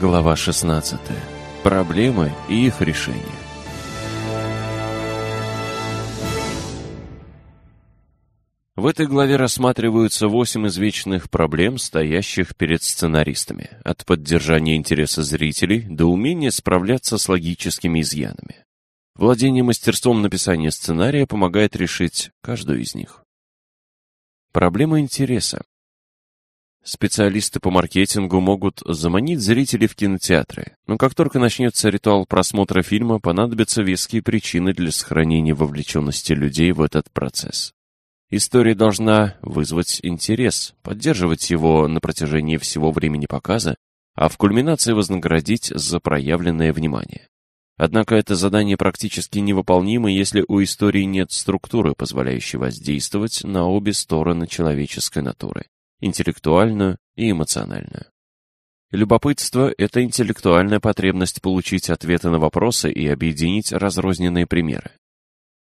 Глава 16. Проблемы и их решение. В этой главе рассматриваются восемь извечных проблем, стоящих перед сценаристами, от поддержания интереса зрителей до умения справляться с логическими изъянами. Владение мастерством написания сценария помогает решить каждую из них. Проблема интереса. Специалисты по маркетингу могут заманить зрителей в кинотеатры, но как только начнется ритуал просмотра фильма, понадобятся веские причины для сохранения вовлеченности людей в этот процесс. История должна вызвать интерес, поддерживать его на протяжении всего времени показа, а в кульминации вознаградить за проявленное внимание. Однако это задание практически невыполнимо, если у истории нет структуры, позволяющей воздействовать на обе стороны человеческой натуры интеллектуальную и эмоциональную. Любопытство – это интеллектуальная потребность получить ответы на вопросы и объединить разрозненные примеры.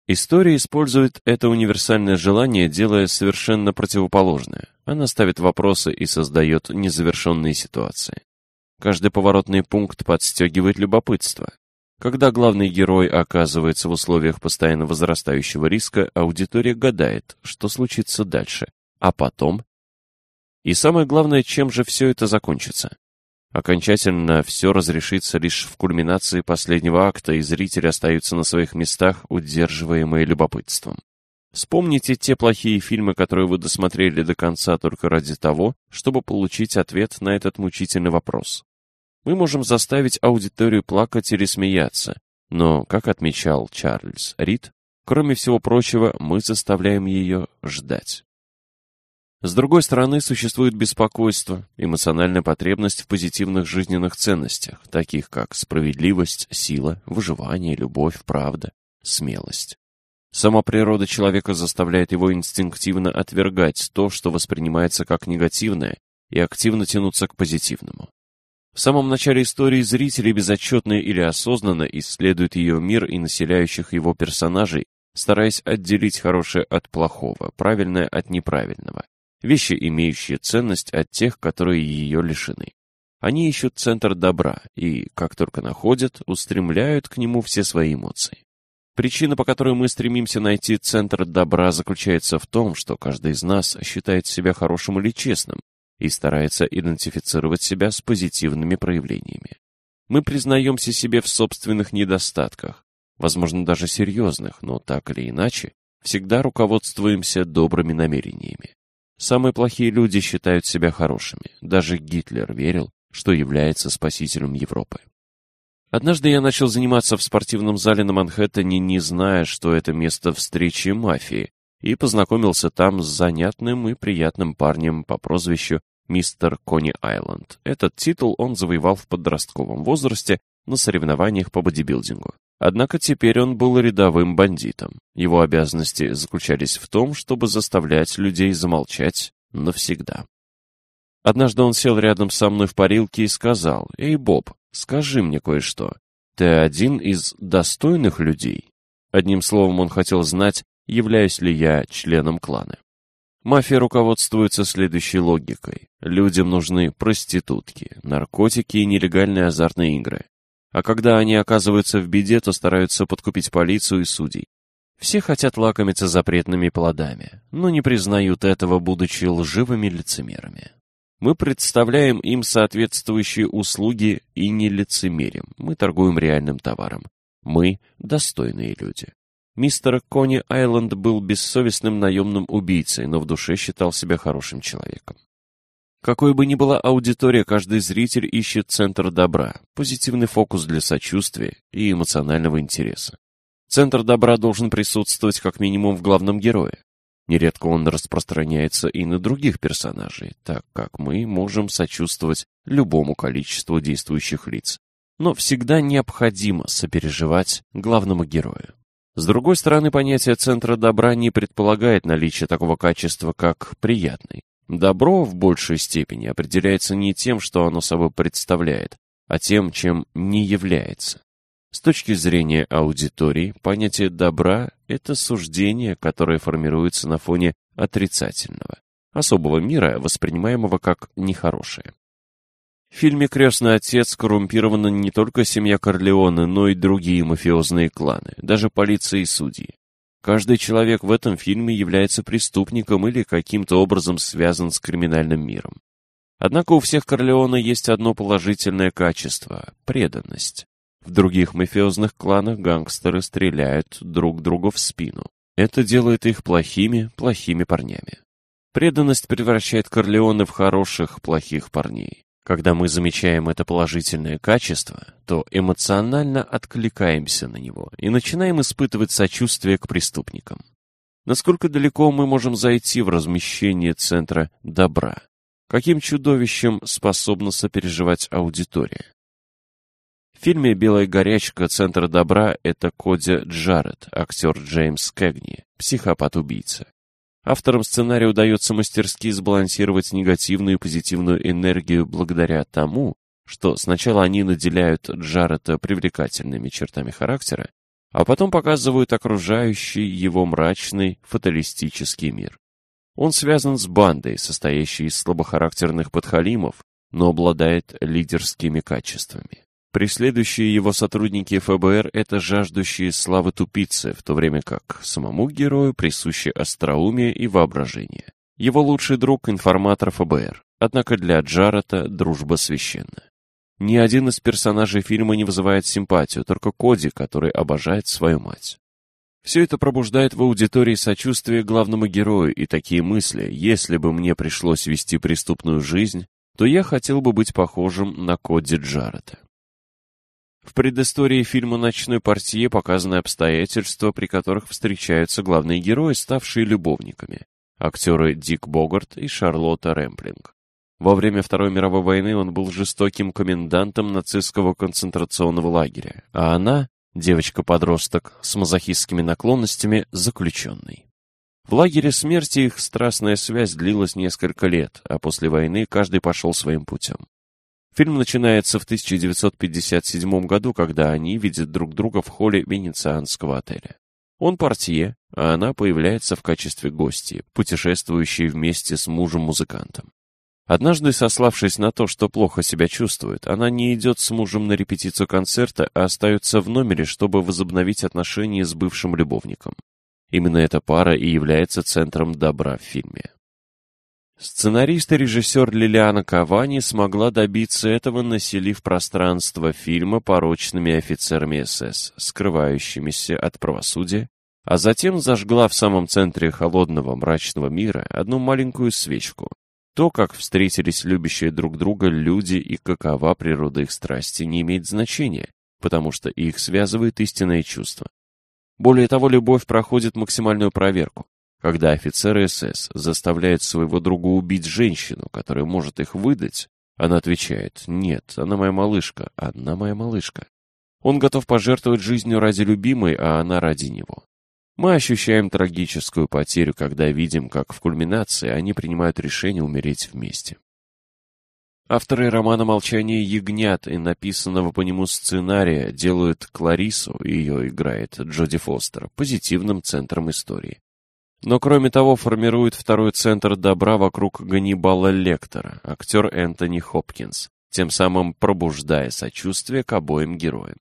История использует это универсальное желание, делая совершенно противоположное. Она ставит вопросы и создает незавершенные ситуации. Каждый поворотный пункт подстегивает любопытство. Когда главный герой оказывается в условиях постоянно возрастающего риска, аудитория гадает, что случится дальше, а потом и самое главное, чем же все это закончится? Окончательно все разрешится лишь в кульминации последнего акта, и зрители остаются на своих местах, удерживаемые любопытством. Вспомните те плохие фильмы, которые вы досмотрели до конца только ради того, чтобы получить ответ на этот мучительный вопрос. Мы можем заставить аудиторию плакать или смеяться, но, как отмечал Чарльз Рид, кроме всего прочего, мы заставляем ее ждать. С другой стороны, существует беспокойство, эмоциональная потребность в позитивных жизненных ценностях, таких как справедливость, сила, выживание, любовь, правда, смелость. Сама природа человека заставляет его инстинктивно отвергать то, что воспринимается как негативное, и активно тянуться к позитивному. В самом начале истории зрители безотчетно или осознанно исследуют ее мир и населяющих его персонажей, стараясь отделить хорошее от плохого, правильное от неправильного вещи, имеющие ценность от тех, которые ее лишены. Они ищут центр добра и, как только находят, устремляют к нему все свои эмоции. Причина, по которой мы стремимся найти центр добра, заключается в том, что каждый из нас считает себя хорошим или честным и старается идентифицировать себя с позитивными проявлениями. Мы признаемся себе в собственных недостатках, возможно, даже серьезных, но так или иначе, всегда руководствуемся добрыми намерениями. Самые плохие люди считают себя хорошими. Даже Гитлер верил, что является спасителем Европы. Однажды я начал заниматься в спортивном зале на Манхэттене, не зная, что это место встречи мафии, и познакомился там с занятным и приятным парнем по прозвищу мистер Кони Айленд. Этот титул он завоевал в подростковом возрасте на соревнованиях по бодибилдингу. Однако теперь он был рядовым бандитом. Его обязанности заключались в том, чтобы заставлять людей замолчать навсегда. Однажды он сел рядом со мной в парилке и сказал, «Эй, Боб, скажи мне кое-что. Ты один из достойных людей?» Одним словом, он хотел знать, являюсь ли я членом клана. Мафия руководствуется следующей логикой. Людям нужны проститутки, наркотики и нелегальные азартные игры а когда они оказываются в беде, то стараются подкупить полицию и судей. Все хотят лакомиться запретными плодами, но не признают этого, будучи лживыми лицемерами. Мы представляем им соответствующие услуги и не лицемерим. Мы торгуем реальным товаром. Мы – достойные люди. Мистер Кони Айленд был бессовестным наемным убийцей, но в душе считал себя хорошим человеком. Какой бы ни была аудитория, каждый зритель ищет центр добра, позитивный фокус для сочувствия и эмоционального интереса. Центр добра должен присутствовать как минимум в главном герое. Нередко он распространяется и на других персонажей, так как мы можем сочувствовать любому количеству действующих лиц. Но всегда необходимо сопереживать главному герою. С другой стороны, понятие центра добра не предполагает наличие такого качества, как приятный. Добро в большей степени определяется не тем, что оно собой представляет, а тем, чем не является. С точки зрения аудитории, понятие добра – это суждение, которое формируется на фоне отрицательного, особого мира, воспринимаемого как нехорошее. В фильме «Крестный отец» коррумпирована не только семья Корлеоне, но и другие мафиозные кланы, даже полиция и судьи. Каждый человек в этом фильме является преступником или каким-то образом связан с криминальным миром. Однако у всех Корлеоне есть одно положительное качество – преданность. В других мафиозных кланах гангстеры стреляют друг другу в спину. Это делает их плохими, плохими парнями. Преданность превращает Корлеоне в хороших, плохих парней. Когда мы замечаем это положительное качество, то эмоционально откликаемся на него и начинаем испытывать сочувствие к преступникам. Насколько далеко мы можем зайти в размещение центра добра? Каким чудовищем способна сопереживать аудитория? В фильме «Белая горячка. Центр добра» это Коди Джаред, актер Джеймс Кэгни, психопат-убийца. Авторам сценария удается мастерски сбалансировать негативную и позитивную энергию благодаря тому, что сначала они наделяют Джареда привлекательными чертами характера, а потом показывают окружающий его мрачный, фаталистический мир. Он связан с бандой, состоящей из слабохарактерных подхалимов, но обладает лидерскими качествами. Преследующие его сотрудники ФБР — это жаждущие славы тупицы, в то время как самому герою присуще остроумие и воображение. Его лучший друг — информатор ФБР, однако для Джарета дружба священна. Ни один из персонажей фильма не вызывает симпатию, только Коди, который обожает свою мать. Все это пробуждает в аудитории сочувствие главному герою и такие мысли, если бы мне пришлось вести преступную жизнь, то я хотел бы быть похожим на Коди Джарета. В предыстории фильма «Ночной портье» показаны обстоятельства, при которых встречаются главные герои, ставшие любовниками. Актеры Дик Богарт и Шарлотта Рэмплинг. Во время Второй мировой войны он был жестоким комендантом нацистского концентрационного лагеря, а она, девочка-подросток с мазохистскими наклонностями, заключенной. В лагере смерти их страстная связь длилась несколько лет, а после войны каждый пошел своим путем. Фильм начинается в 1957 году, когда они видят друг друга в холле венецианского отеля. Он портье, а она появляется в качестве гости, путешествующей вместе с мужем-музыкантом. Однажды, сославшись на то, что плохо себя чувствует, она не идет с мужем на репетицию концерта, а остается в номере, чтобы возобновить отношения с бывшим любовником. Именно эта пара и является центром добра в фильме. Сценарист и режиссер Лилиана Кавани смогла добиться этого, населив пространство фильма порочными офицерами СС, скрывающимися от правосудия, а затем зажгла в самом центре холодного мрачного мира одну маленькую свечку. То, как встретились любящие друг друга люди и какова природа их страсти, не имеет значения, потому что их связывает истинное чувство. Более того, любовь проходит максимальную проверку. Когда офицер СС заставляет своего друга убить женщину, которая может их выдать, она отвечает «Нет, она моя малышка, она моя малышка». Он готов пожертвовать жизнью ради любимой, а она ради него. Мы ощущаем трагическую потерю, когда видим, как в кульминации они принимают решение умереть вместе. Авторы романа «Молчание ягнят» и написанного по нему сценария делают Кларису, ее играет Джоди Фостер, позитивным центром истории. Но кроме того формирует второй центр добра вокруг Ганнибала Лектора, актер Энтони Хопкинс, тем самым пробуждая сочувствие к обоим героям.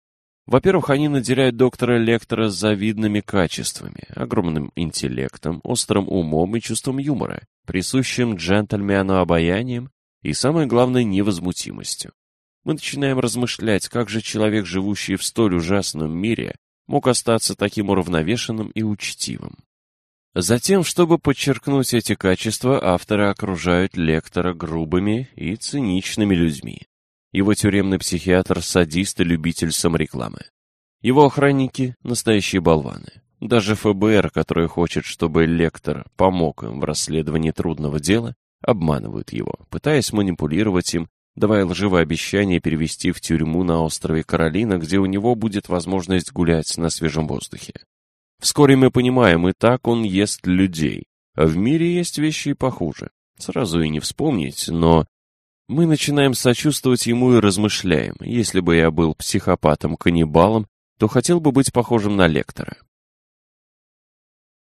Во-первых, они наделяют доктора Лектора завидными качествами, огромным интеллектом, острым умом и чувством юмора, присущим джентльмену обаянием и, самое главное, невозмутимостью. Мы начинаем размышлять, как же человек, живущий в столь ужасном мире, мог остаться таким уравновешенным и учтивым. Затем, чтобы подчеркнуть эти качества, авторы окружают лектора грубыми и циничными людьми. Его тюремный психиатр – садист и любитель саморекламы. Его охранники – настоящие болваны. Даже ФБР, который хочет, чтобы лектор помог им в расследовании трудного дела, обманывают его, пытаясь манипулировать им, давая лживое обещание перевести в тюрьму на острове Каролина, где у него будет возможность гулять на свежем воздухе. Вскоре мы понимаем, и так он ест людей. А в мире есть вещи и похуже. Сразу и не вспомнить, но... Мы начинаем сочувствовать ему и размышляем. Если бы я был психопатом-каннибалом, то хотел бы быть похожим на лектора.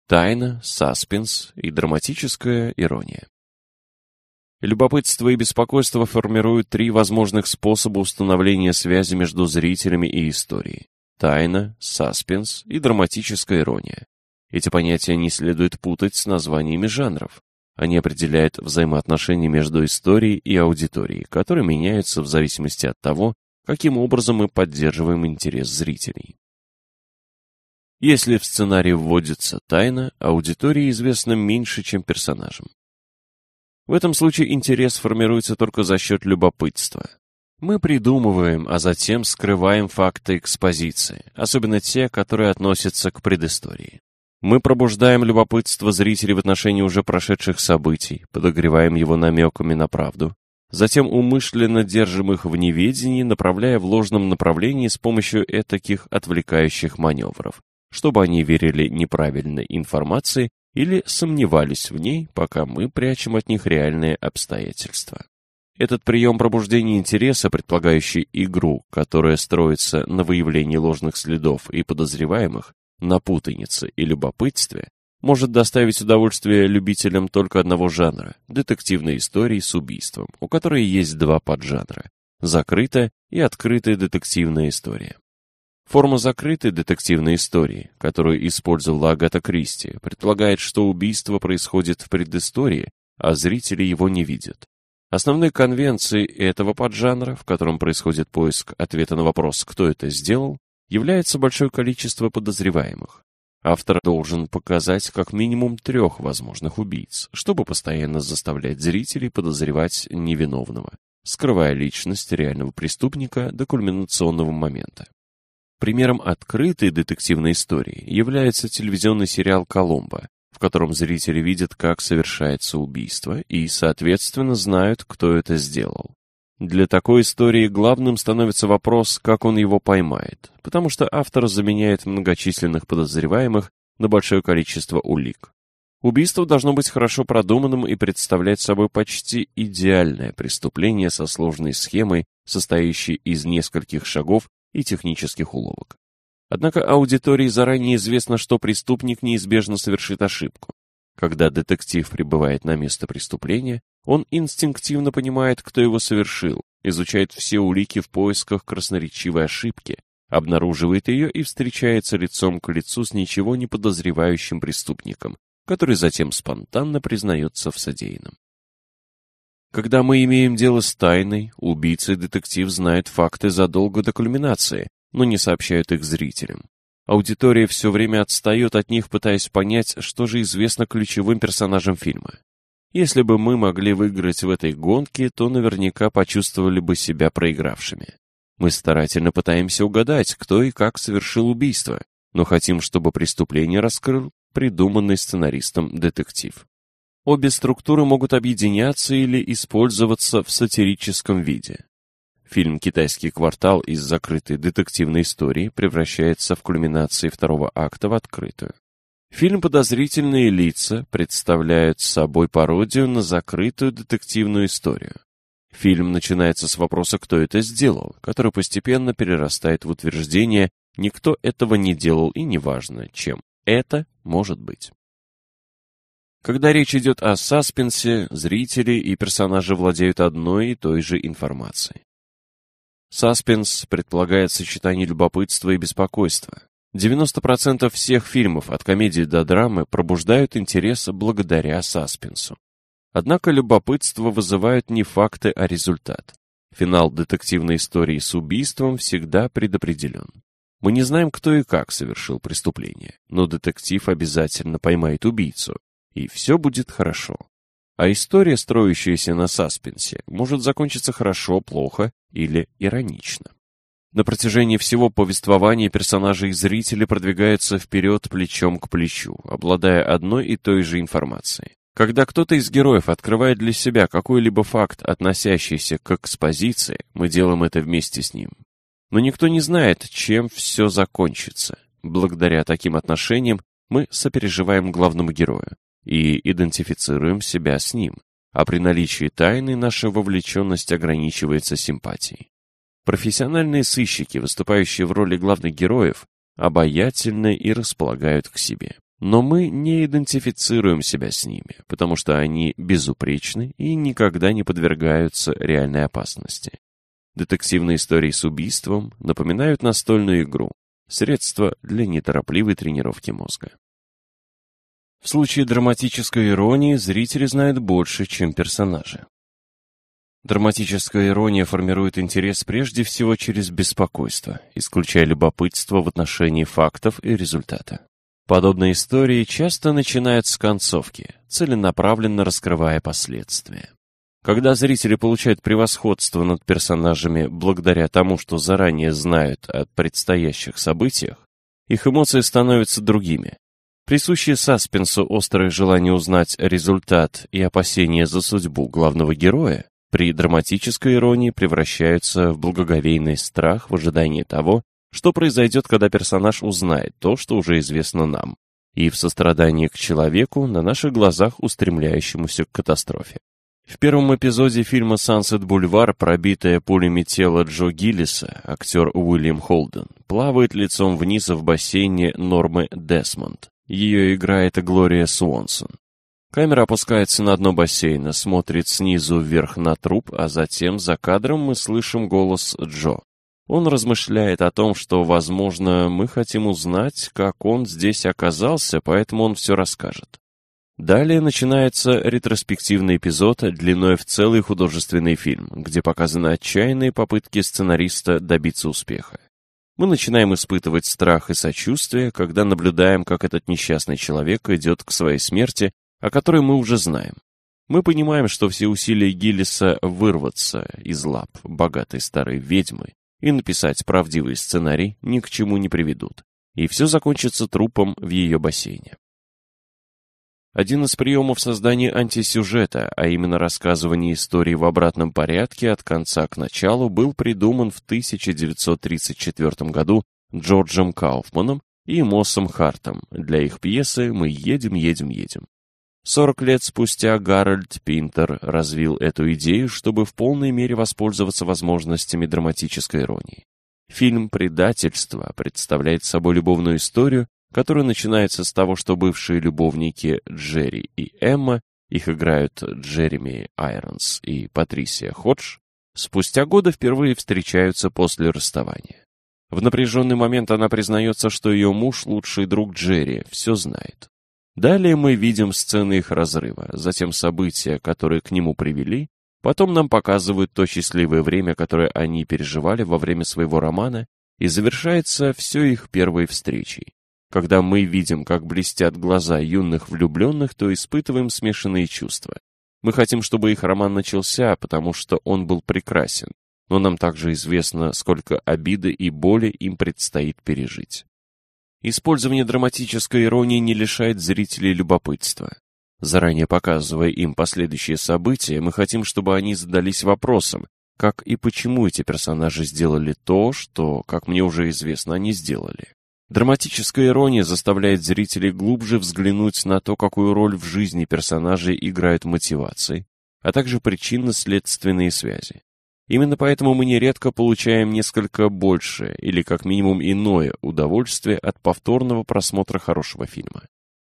Тайна, саспенс и драматическая ирония. Любопытство и беспокойство формируют три возможных способа установления связи между зрителями и историей. Тайна, саспенс и драматическая ирония. Эти понятия не следует путать с названиями жанров. Они определяют взаимоотношения между историей и аудиторией, которые меняются в зависимости от того, каким образом мы поддерживаем интерес зрителей. Если в сценарий вводится тайна, аудитории известно меньше, чем персонажам. В этом случае интерес формируется только за счет любопытства. Мы придумываем, а затем скрываем факты экспозиции, особенно те, которые относятся к предыстории. Мы пробуждаем любопытство зрителей в отношении уже прошедших событий, подогреваем его намеками на правду, затем умышленно держим их в неведении, направляя в ложном направлении с помощью этаких отвлекающих маневров, чтобы они верили неправильной информации или сомневались в ней, пока мы прячем от них реальные обстоятельства. Этот прием пробуждения интереса, предполагающий игру, которая строится на выявлении ложных следов и подозреваемых, на путанице и любопытстве, может доставить удовольствие любителям только одного жанра – детективной истории с убийством, у которой есть два поджанра – закрытая и открытая детективная история. Форма закрытой детективной истории, которую использовала Агата Кристи, предполагает, что убийство происходит в предыстории, а зрители его не видят. Основной конвенцией этого поджанра, в котором происходит поиск ответа на вопрос «кто это сделал», является большое количество подозреваемых. Автор должен показать как минимум трех возможных убийц, чтобы постоянно заставлять зрителей подозревать невиновного, скрывая личность реального преступника до кульминационного момента. Примером открытой детективной истории является телевизионный сериал «Коломбо», в котором зрители видят, как совершается убийство, и, соответственно, знают, кто это сделал. Для такой истории главным становится вопрос, как он его поймает, потому что автор заменяет многочисленных подозреваемых на большое количество улик. Убийство должно быть хорошо продуманным и представлять собой почти идеальное преступление со сложной схемой, состоящей из нескольких шагов и технических уловок. Однако аудитории заранее известно, что преступник неизбежно совершит ошибку. Когда детектив прибывает на место преступления, он инстинктивно понимает, кто его совершил, изучает все улики в поисках красноречивой ошибки, обнаруживает ее и встречается лицом к лицу с ничего не подозревающим преступником, который затем спонтанно признается в содеянном. Когда мы имеем дело с тайной, убийца и детектив знают факты задолго до кульминации, но не сообщают их зрителям. Аудитория все время отстает от них, пытаясь понять, что же известно ключевым персонажам фильма. Если бы мы могли выиграть в этой гонке, то наверняка почувствовали бы себя проигравшими. Мы старательно пытаемся угадать, кто и как совершил убийство, но хотим, чтобы преступление раскрыл придуманный сценаристом детектив. Обе структуры могут объединяться или использоваться в сатирическом виде. Фильм «Китайский квартал» из закрытой детективной истории превращается в кульминации второго акта в открытую. Фильм «Подозрительные лица» представляет собой пародию на закрытую детективную историю. Фильм начинается с вопроса «Кто это сделал?», который постепенно перерастает в утверждение «Никто этого не делал и неважно, чем это может быть». Когда речь идет о саспенсе, зрители и персонажи владеют одной и той же информацией. Саспенс предполагает сочетание любопытства и беспокойства. 90% всех фильмов, от комедии до драмы, пробуждают интерес благодаря саспенсу. Однако любопытство вызывают не факты, а результат. Финал детективной истории с убийством всегда предопределен. Мы не знаем, кто и как совершил преступление, но детектив обязательно поймает убийцу, и все будет хорошо. А история, строящаяся на саспенсе, может закончиться хорошо, плохо или иронично. На протяжении всего повествования персонажи и зрители продвигаются вперед плечом к плечу, обладая одной и той же информацией. Когда кто-то из героев открывает для себя какой-либо факт, относящийся к экспозиции, мы делаем это вместе с ним. Но никто не знает, чем все закончится. Благодаря таким отношениям мы сопереживаем главному герою и идентифицируем себя с ним, а при наличии тайны наша вовлеченность ограничивается симпатией. Профессиональные сыщики, выступающие в роли главных героев, обаятельны и располагают к себе. Но мы не идентифицируем себя с ними, потому что они безупречны и никогда не подвергаются реальной опасности. Детективные истории с убийством напоминают настольную игру, средство для неторопливой тренировки мозга. В случае драматической иронии зрители знают больше, чем персонажи. Драматическая ирония формирует интерес прежде всего через беспокойство, исключая любопытство в отношении фактов и результата. Подобные истории часто начинают с концовки, целенаправленно раскрывая последствия. Когда зрители получают превосходство над персонажами благодаря тому, что заранее знают о предстоящих событиях, их эмоции становятся другими. Присущие саспенсу острое желание узнать результат и опасения за судьбу главного героя при драматической иронии превращаются в благоговейный страх в ожидании того, что произойдет, когда персонаж узнает то, что уже известно нам, и в сострадании к человеку на наших глазах устремляющемуся к катастрофе. В первом эпизоде фильма «Сансет Бульвар» пробитое пулями тело Джо Гиллиса, актер Уильям Холден, плавает лицом вниз в бассейне Нормы Десмонд. Ее играет Глория Суонсон. Камера опускается на дно бассейна, смотрит снизу вверх на труп, а затем за кадром мы слышим голос Джо. Он размышляет о том, что, возможно, мы хотим узнать, как он здесь оказался, поэтому он все расскажет. Далее начинается ретроспективный эпизод длиной в целый художественный фильм, где показаны отчаянные попытки сценариста добиться успеха. Мы начинаем испытывать страх и сочувствие, когда наблюдаем, как этот несчастный человек идет к своей смерти о которой мы уже знаем. Мы понимаем, что все усилия Гиллиса вырваться из лап богатой старой ведьмы и написать правдивый сценарий ни к чему не приведут, и все закончится трупом в ее бассейне. Один из приемов создания антисюжета, а именно рассказывание истории в обратном порядке от конца к началу, был придуман в 1934 году Джорджем Кауфманом и Моссом Хартом для их пьесы «Мы едем, едем, едем». Сорок лет спустя Гарольд Пинтер развил эту идею, чтобы в полной мере воспользоваться возможностями драматической иронии. Фильм «Предательство» представляет собой любовную историю, которая начинается с того, что бывшие любовники Джерри и Эмма, их играют Джереми Айронс и Патрисия Ходж, спустя годы впервые встречаются после расставания. В напряженный момент она признается, что ее муж, лучший друг Джерри, все знает. Далее мы видим сцены их разрыва, затем события, которые к нему привели, потом нам показывают то счастливое время, которое они переживали во время своего романа, и завершается все их первой встречей. Когда мы видим, как блестят глаза юных влюбленных, то испытываем смешанные чувства. Мы хотим, чтобы их роман начался, потому что он был прекрасен, но нам также известно, сколько обиды и боли им предстоит пережить. Использование драматической иронии не лишает зрителей любопытства. Заранее показывая им последующие события, мы хотим, чтобы они задались вопросом, как и почему эти персонажи сделали то, что, как мне уже известно, они сделали. Драматическая ирония заставляет зрителей глубже взглянуть на то, какую роль в жизни персонажей играют мотивации, а также причинно-следственные связи. Именно поэтому мы нередко получаем несколько большее или как минимум иное удовольствие от повторного просмотра хорошего фильма.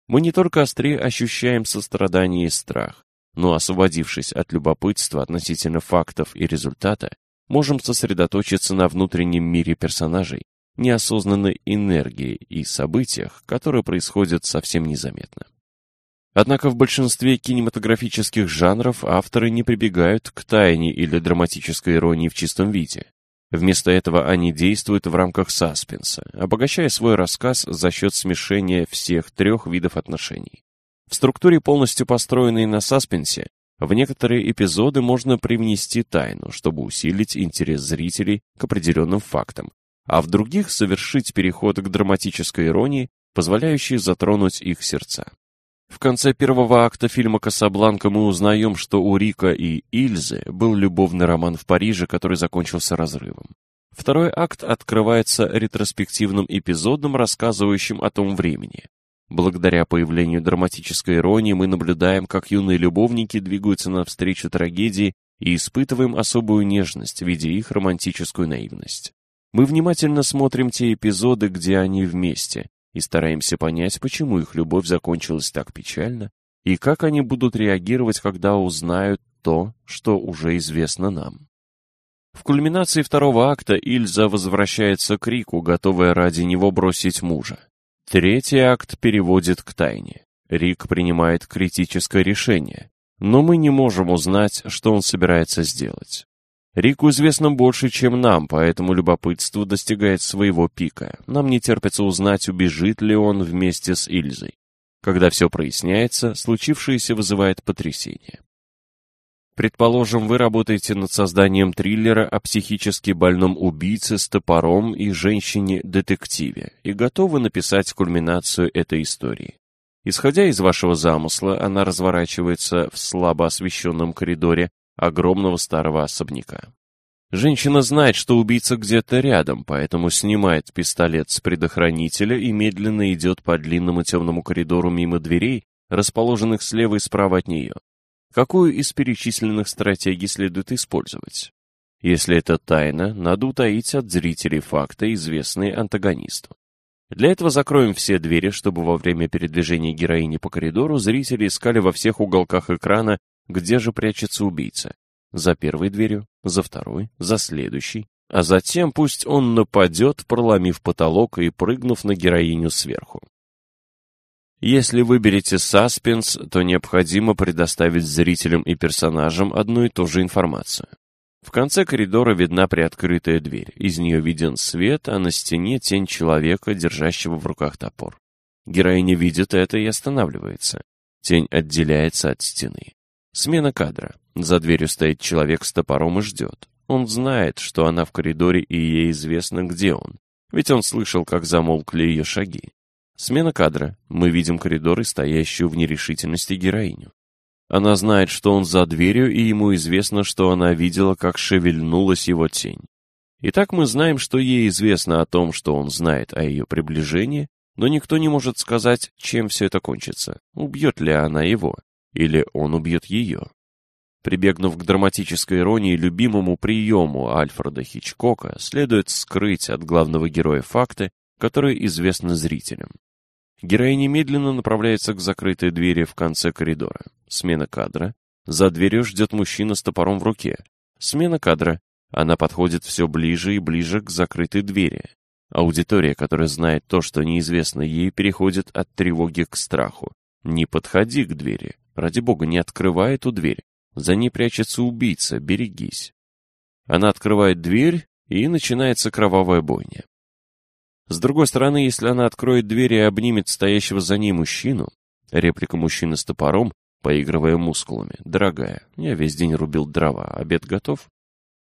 Мы не только острее ощущаем сострадание и страх, но, освободившись от любопытства относительно фактов и результата, можем сосредоточиться на внутреннем мире персонажей, неосознанной энергии и событиях, которые происходят совсем незаметно. Однако в большинстве кинематографических жанров авторы не прибегают к тайне или драматической иронии в чистом виде. Вместо этого они действуют в рамках саспенса, обогащая свой рассказ за счет смешения всех трех видов отношений. В структуре, полностью построенной на саспенсе, в некоторые эпизоды можно привнести тайну, чтобы усилить интерес зрителей к определенным фактам, а в других совершить переход к драматической иронии, позволяющей затронуть их сердца. В конце первого акта фильма «Касабланка» мы узнаем, что у Рика и Ильзы был любовный роман в Париже, который закончился разрывом. Второй акт открывается ретроспективным эпизодом, рассказывающим о том времени. Благодаря появлению драматической иронии мы наблюдаем, как юные любовники двигаются навстречу трагедии и испытываем особую нежность, видя их романтическую наивность. Мы внимательно смотрим те эпизоды, где они вместе, и стараемся понять, почему их любовь закончилась так печально, и как они будут реагировать, когда узнают то, что уже известно нам. В кульминации второго акта Ильза возвращается к Рику, готовая ради него бросить мужа. Третий акт переводит к тайне. Рик принимает критическое решение, но мы не можем узнать, что он собирается сделать. Рику известно больше, чем нам, поэтому любопытство достигает своего пика. Нам не терпится узнать, убежит ли он вместе с Ильзой. Когда все проясняется, случившееся вызывает потрясение. Предположим, вы работаете над созданием триллера о психически больном убийце с топором и женщине-детективе и готовы написать кульминацию этой истории. Исходя из вашего замысла, она разворачивается в слабо освещенном коридоре огромного старого особняка. Женщина знает, что убийца где-то рядом, поэтому снимает пистолет с предохранителя и медленно идет по длинному темному коридору мимо дверей, расположенных слева и справа от нее. Какую из перечисленных стратегий следует использовать? Если это тайна, надо утаить от зрителей факты, известные антагонисту. Для этого закроем все двери, чтобы во время передвижения героини по коридору зрители искали во всех уголках экрана, где же прячется убийца. За первой дверью, за второй, за следующей. А затем пусть он нападет, проломив потолок и прыгнув на героиню сверху. Если выберете саспенс, то необходимо предоставить зрителям и персонажам одну и ту же информацию. В конце коридора видна приоткрытая дверь. Из нее виден свет, а на стене тень человека, держащего в руках топор. Героиня видит это и останавливается. Тень отделяется от стены. Смена кадра. За дверью стоит человек с топором и ждет. Он знает, что она в коридоре и ей известно, где он. Ведь он слышал, как замолкли ее шаги. Смена кадра. Мы видим коридор и стоящую в нерешительности героиню. Она знает, что он за дверью, и ему известно, что она видела, как шевельнулась его тень. Итак, мы знаем, что ей известно о том, что он знает о ее приближении, но никто не может сказать, чем все это кончится. Убьет ли она его, или он убьет ее. Прибегнув к драматической иронии любимому приему Альфреда Хичкока, следует скрыть от главного героя факты, которые известны зрителям. Героиня медленно направляется к закрытой двери в конце коридора. Смена кадра. За дверью ждет мужчина с топором в руке. Смена кадра. Она подходит все ближе и ближе к закрытой двери. Аудитория, которая знает то, что неизвестно ей, переходит от тревоги к страху. Не подходи к двери. Ради бога, не открывай эту дверь. За ней прячется убийца, берегись. Она открывает дверь, и начинается кровавая бойня. С другой стороны, если она откроет дверь и обнимет стоящего за ней мужчину, реплика мужчины с топором, поигрывая мускулами, «Дорогая, я весь день рубил дрова, обед готов?»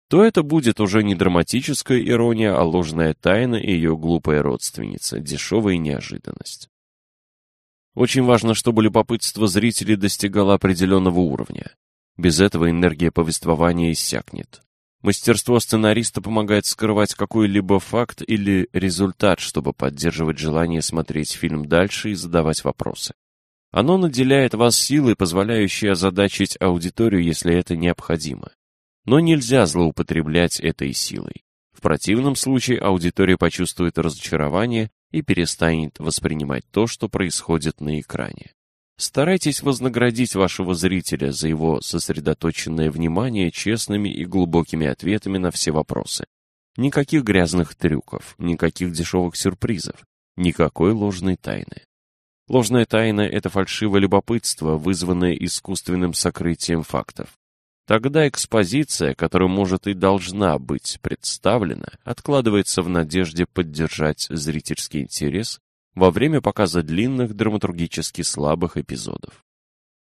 то это будет уже не драматическая ирония, а ложная тайна и ее глупая родственница, дешевая неожиданность. Очень важно, чтобы любопытство зрителей достигало определенного уровня. Без этого энергия повествования иссякнет. Мастерство сценариста помогает скрывать какой-либо факт или результат, чтобы поддерживать желание смотреть фильм дальше и задавать вопросы. Оно наделяет вас силой, позволяющей озадачить аудиторию, если это необходимо. Но нельзя злоупотреблять этой силой. В противном случае аудитория почувствует разочарование и перестанет воспринимать то, что происходит на экране. Старайтесь вознаградить вашего зрителя за его сосредоточенное внимание честными и глубокими ответами на все вопросы. Никаких грязных трюков, никаких дешевых сюрпризов, никакой ложной тайны. Ложная тайна – это фальшивое любопытство, вызванное искусственным сокрытием фактов. Тогда экспозиция, которая может и должна быть представлена, откладывается в надежде поддержать зрительский интерес во время показа длинных драматургически слабых эпизодов.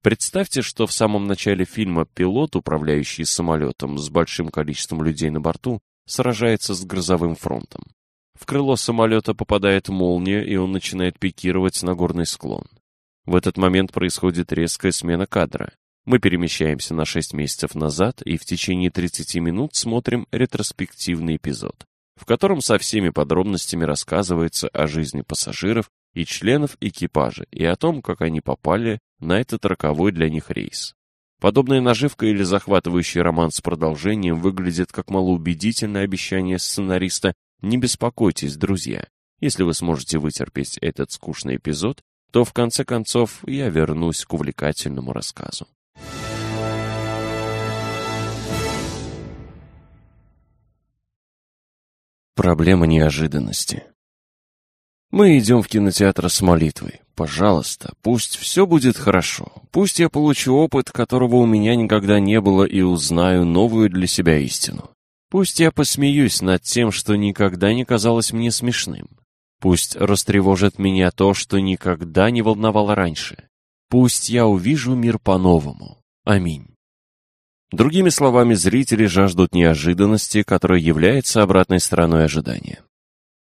Представьте, что в самом начале фильма пилот, управляющий самолетом с большим количеством людей на борту, сражается с грозовым фронтом. В крыло самолета попадает молния, и он начинает пикировать на горный склон. В этот момент происходит резкая смена кадра. Мы перемещаемся на 6 месяцев назад и в течение 30 минут смотрим ретроспективный эпизод в котором со всеми подробностями рассказывается о жизни пассажиров и членов экипажа и о том, как они попали на этот роковой для них рейс. Подобная наживка или захватывающий роман с продолжением выглядит как малоубедительное обещание сценариста «Не беспокойтесь, друзья, Если вы сможете вытерпеть этот скучный эпизод, то в конце концов я вернусь к увлекательному рассказу. Проблема неожиданности. Мы идем в кинотеатр с молитвой. Пожалуйста, пусть все будет хорошо. Пусть я получу опыт, которого у меня никогда не было, и узнаю новую для себя истину. Пусть я посмеюсь над тем, что никогда не казалось мне смешным. Пусть растревожит меня то, что никогда не волновало раньше. Пусть я увижу мир по-новому. Аминь. Другими словами, зрители жаждут неожиданности, которая является обратной стороной ожидания.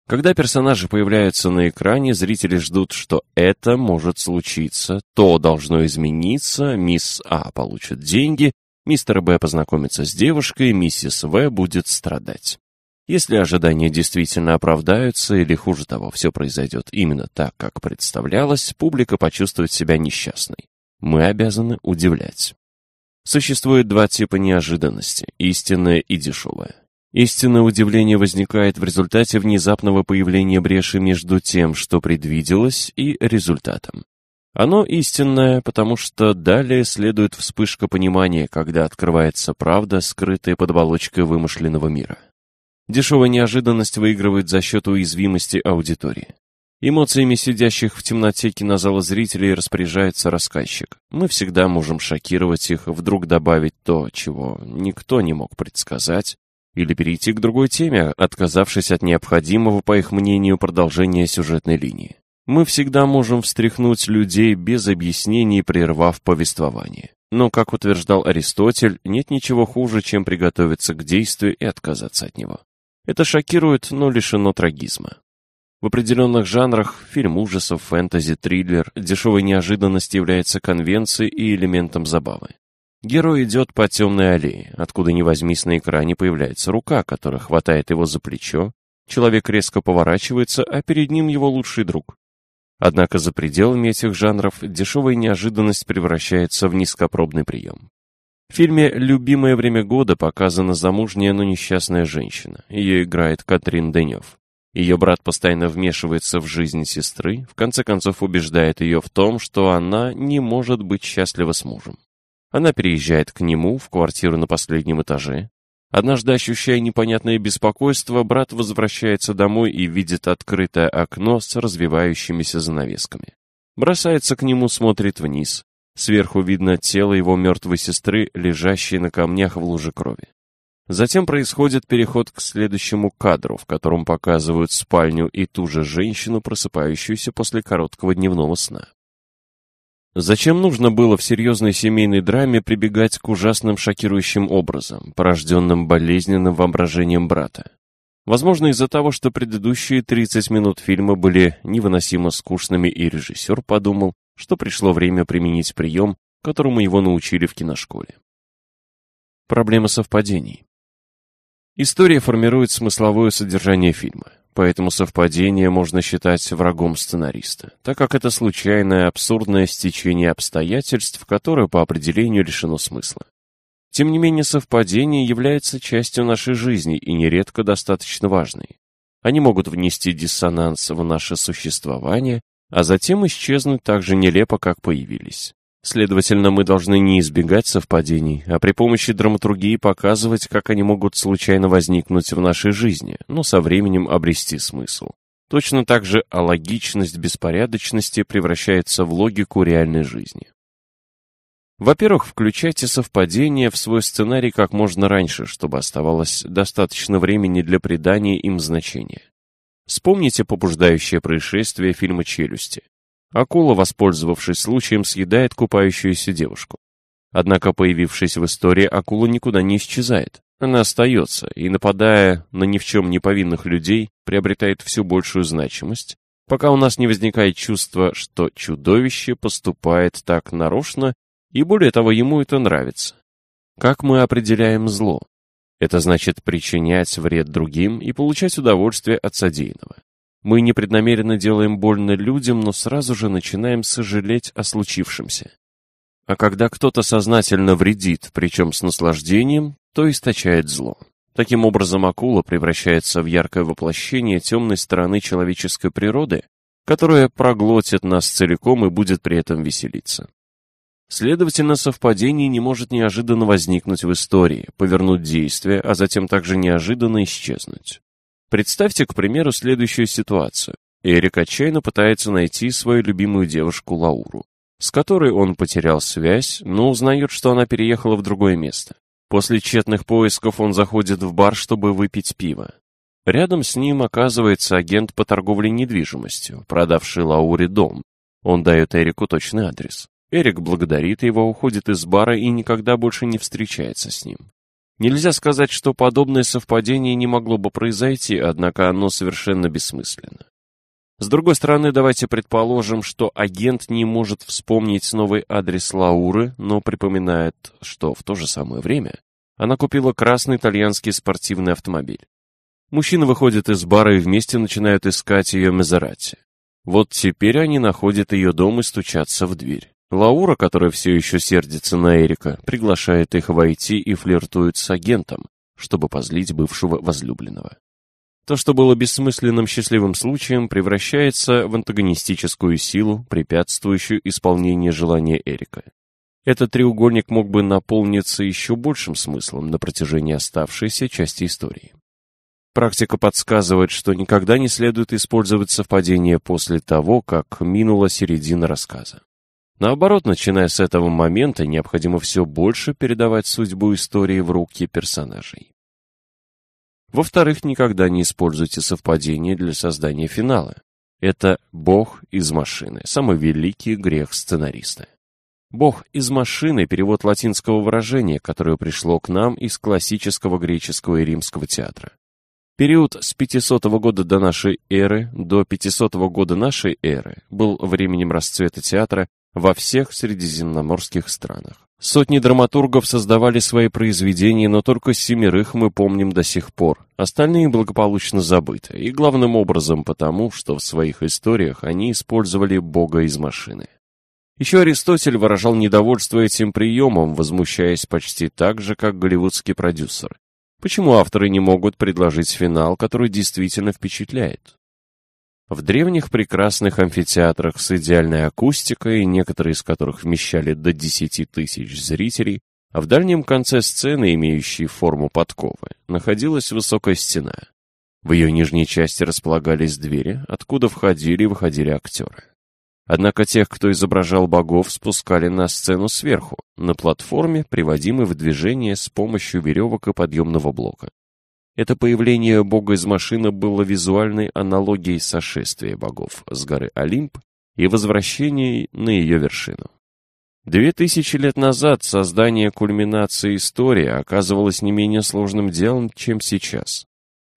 Когда персонажи появляются на экране, зрители ждут, что это может случиться, то должно измениться, мисс А получит деньги, мистер Б познакомится с девушкой, миссис В будет страдать. Если ожидания действительно оправдаются или, хуже того, все произойдет именно так, как представлялось, публика почувствует себя несчастной. Мы обязаны удивлять. Существует два типа неожиданности – истинное и дешевое. Истинное удивление возникает в результате внезапного появления бреши между тем, что предвиделось, и результатом. Оно истинное, потому что далее следует вспышка понимания, когда открывается правда, скрытая под оболочкой вымышленного мира. Дешевая неожиданность выигрывает за счет уязвимости аудитории. Эмоциями сидящих в темноте кинозала зрителей распоряжается рассказчик. Мы всегда можем шокировать их, вдруг добавить то, чего никто не мог предсказать, или перейти к другой теме, отказавшись от необходимого, по их мнению, продолжения сюжетной линии. Мы всегда можем встряхнуть людей без объяснений, прервав повествование. Но, как утверждал Аристотель, нет ничего хуже, чем приготовиться к действию и отказаться от него. Это шокирует, но лишено трагизма. В определенных жанрах – фильм ужасов, фэнтези, триллер – дешевая неожиданность является конвенцией и элементом забавы. Герой идет по темной аллее, откуда ни возьмись на экране появляется рука, которая хватает его за плечо, человек резко поворачивается, а перед ним его лучший друг. Однако за пределами этих жанров дешевая неожиданность превращается в низкопробный прием. В фильме «Любимое время года» показана замужняя, но несчастная женщина. Ее играет Катрин Денев. Ее брат постоянно вмешивается в жизнь сестры, в конце концов убеждает ее в том, что она не может быть счастлива с мужем. Она переезжает к нему в квартиру на последнем этаже. Однажды, ощущая непонятное беспокойство, брат возвращается домой и видит открытое окно с развивающимися занавесками. Бросается к нему, смотрит вниз. Сверху видно тело его мертвой сестры, лежащей на камнях в луже крови. Затем происходит переход к следующему кадру, в котором показывают спальню и ту же женщину, просыпающуюся после короткого дневного сна. Зачем нужно было в серьезной семейной драме прибегать к ужасным шокирующим образом, порожденным болезненным воображением брата? Возможно, из-за того, что предыдущие 30 минут фильма были невыносимо скучными, и режиссер подумал, что пришло время применить прием, которому его научили в киношколе. Проблема совпадений. История формирует смысловое содержание фильма, поэтому совпадение можно считать врагом сценариста, так как это случайное абсурдное стечение обстоятельств, которое по определению лишено смысла. Тем не менее, совпадения являются частью нашей жизни и нередко достаточно важной. Они могут внести диссонанс в наше существование, а затем исчезнуть так же нелепо, как появились. Следовательно, мы должны не избегать совпадений, а при помощи драматургии показывать, как они могут случайно возникнуть в нашей жизни, но со временем обрести смысл. Точно так же алогичность беспорядочности превращается в логику реальной жизни. Во-первых, включайте совпадения в свой сценарий как можно раньше, чтобы оставалось достаточно времени для придания им значения. Вспомните побуждающее происшествие фильма «Челюсти». Акула, воспользовавшись случаем, съедает купающуюся девушку. Однако, появившись в истории, акула никуда не исчезает. Она остается и, нападая на ни в чем не повинных людей, приобретает все большую значимость, пока у нас не возникает чувство, что чудовище поступает так нарочно, и более того, ему это нравится. Как мы определяем зло? Это значит причинять вред другим и получать удовольствие от содеянного. Мы непреднамеренно делаем больно людям, но сразу же начинаем сожалеть о случившемся. А когда кто-то сознательно вредит, причем с наслаждением, то источает зло. Таким образом, акула превращается в яркое воплощение темной стороны человеческой природы, которая проглотит нас целиком и будет при этом веселиться. Следовательно, совпадение не может неожиданно возникнуть в истории, повернуть действие, а затем также неожиданно исчезнуть. Представьте, к примеру, следующую ситуацию. Эрик отчаянно пытается найти свою любимую девушку Лауру, с которой он потерял связь, но узнает, что она переехала в другое место. После тщетных поисков он заходит в бар, чтобы выпить пиво. Рядом с ним оказывается агент по торговле недвижимостью, продавший Лауре дом. Он дает Эрику точный адрес. Эрик благодарит его, уходит из бара и никогда больше не встречается с ним. Нельзя сказать, что подобное совпадение не могло бы произойти, однако оно совершенно бессмысленно. С другой стороны, давайте предположим, что агент не может вспомнить новый адрес Лауры, но припоминает, что в то же самое время она купила красный итальянский спортивный автомобиль. Мужчины выходят из бара и вместе начинают искать ее Мазерати. Вот теперь они находят ее дом и стучатся в дверь. Лаура, которая все еще сердится на Эрика, приглашает их войти и флиртует с агентом, чтобы позлить бывшего возлюбленного. То, что было бессмысленным счастливым случаем, превращается в антагонистическую силу, препятствующую исполнению желания Эрика. Этот треугольник мог бы наполниться еще большим смыслом на протяжении оставшейся части истории. Практика подсказывает, что никогда не следует использовать совпадение после того, как минула середина рассказа. Наоборот, начиная с этого момента, необходимо все больше передавать судьбу истории в руки персонажей. Во-вторых, никогда не используйте совпадение для создания финала. Это «бог из машины», самый великий грех сценариста. «Бог из машины» — перевод латинского выражения, которое пришло к нам из классического греческого и римского театра. Период с 500 года до нашей эры до 500 года нашей эры был временем расцвета театра во всех средиземноморских странах. Сотни драматургов создавали свои произведения, но только семерых мы помним до сих пор. Остальные благополучно забыты, и главным образом потому, что в своих историях они использовали бога из машины. Еще Аристотель выражал недовольство этим приемом, возмущаясь почти так же, как голливудский продюсер. Почему авторы не могут предложить финал, который действительно впечатляет? В древних прекрасных амфитеатрах с идеальной акустикой, некоторые из которых вмещали до 10 тысяч зрителей, а в дальнем конце сцены, имеющей форму подковы, находилась высокая стена. В ее нижней части располагались двери, откуда входили и выходили актеры. Однако тех, кто изображал богов, спускали на сцену сверху, на платформе, приводимой в движение с помощью веревок и подъемного блока. Это появление бога из машины было визуальной аналогией сошествия богов с горы Олимп и возвращения на ее вершину. Две тысячи лет назад создание кульминации истории оказывалось не менее сложным делом, чем сейчас.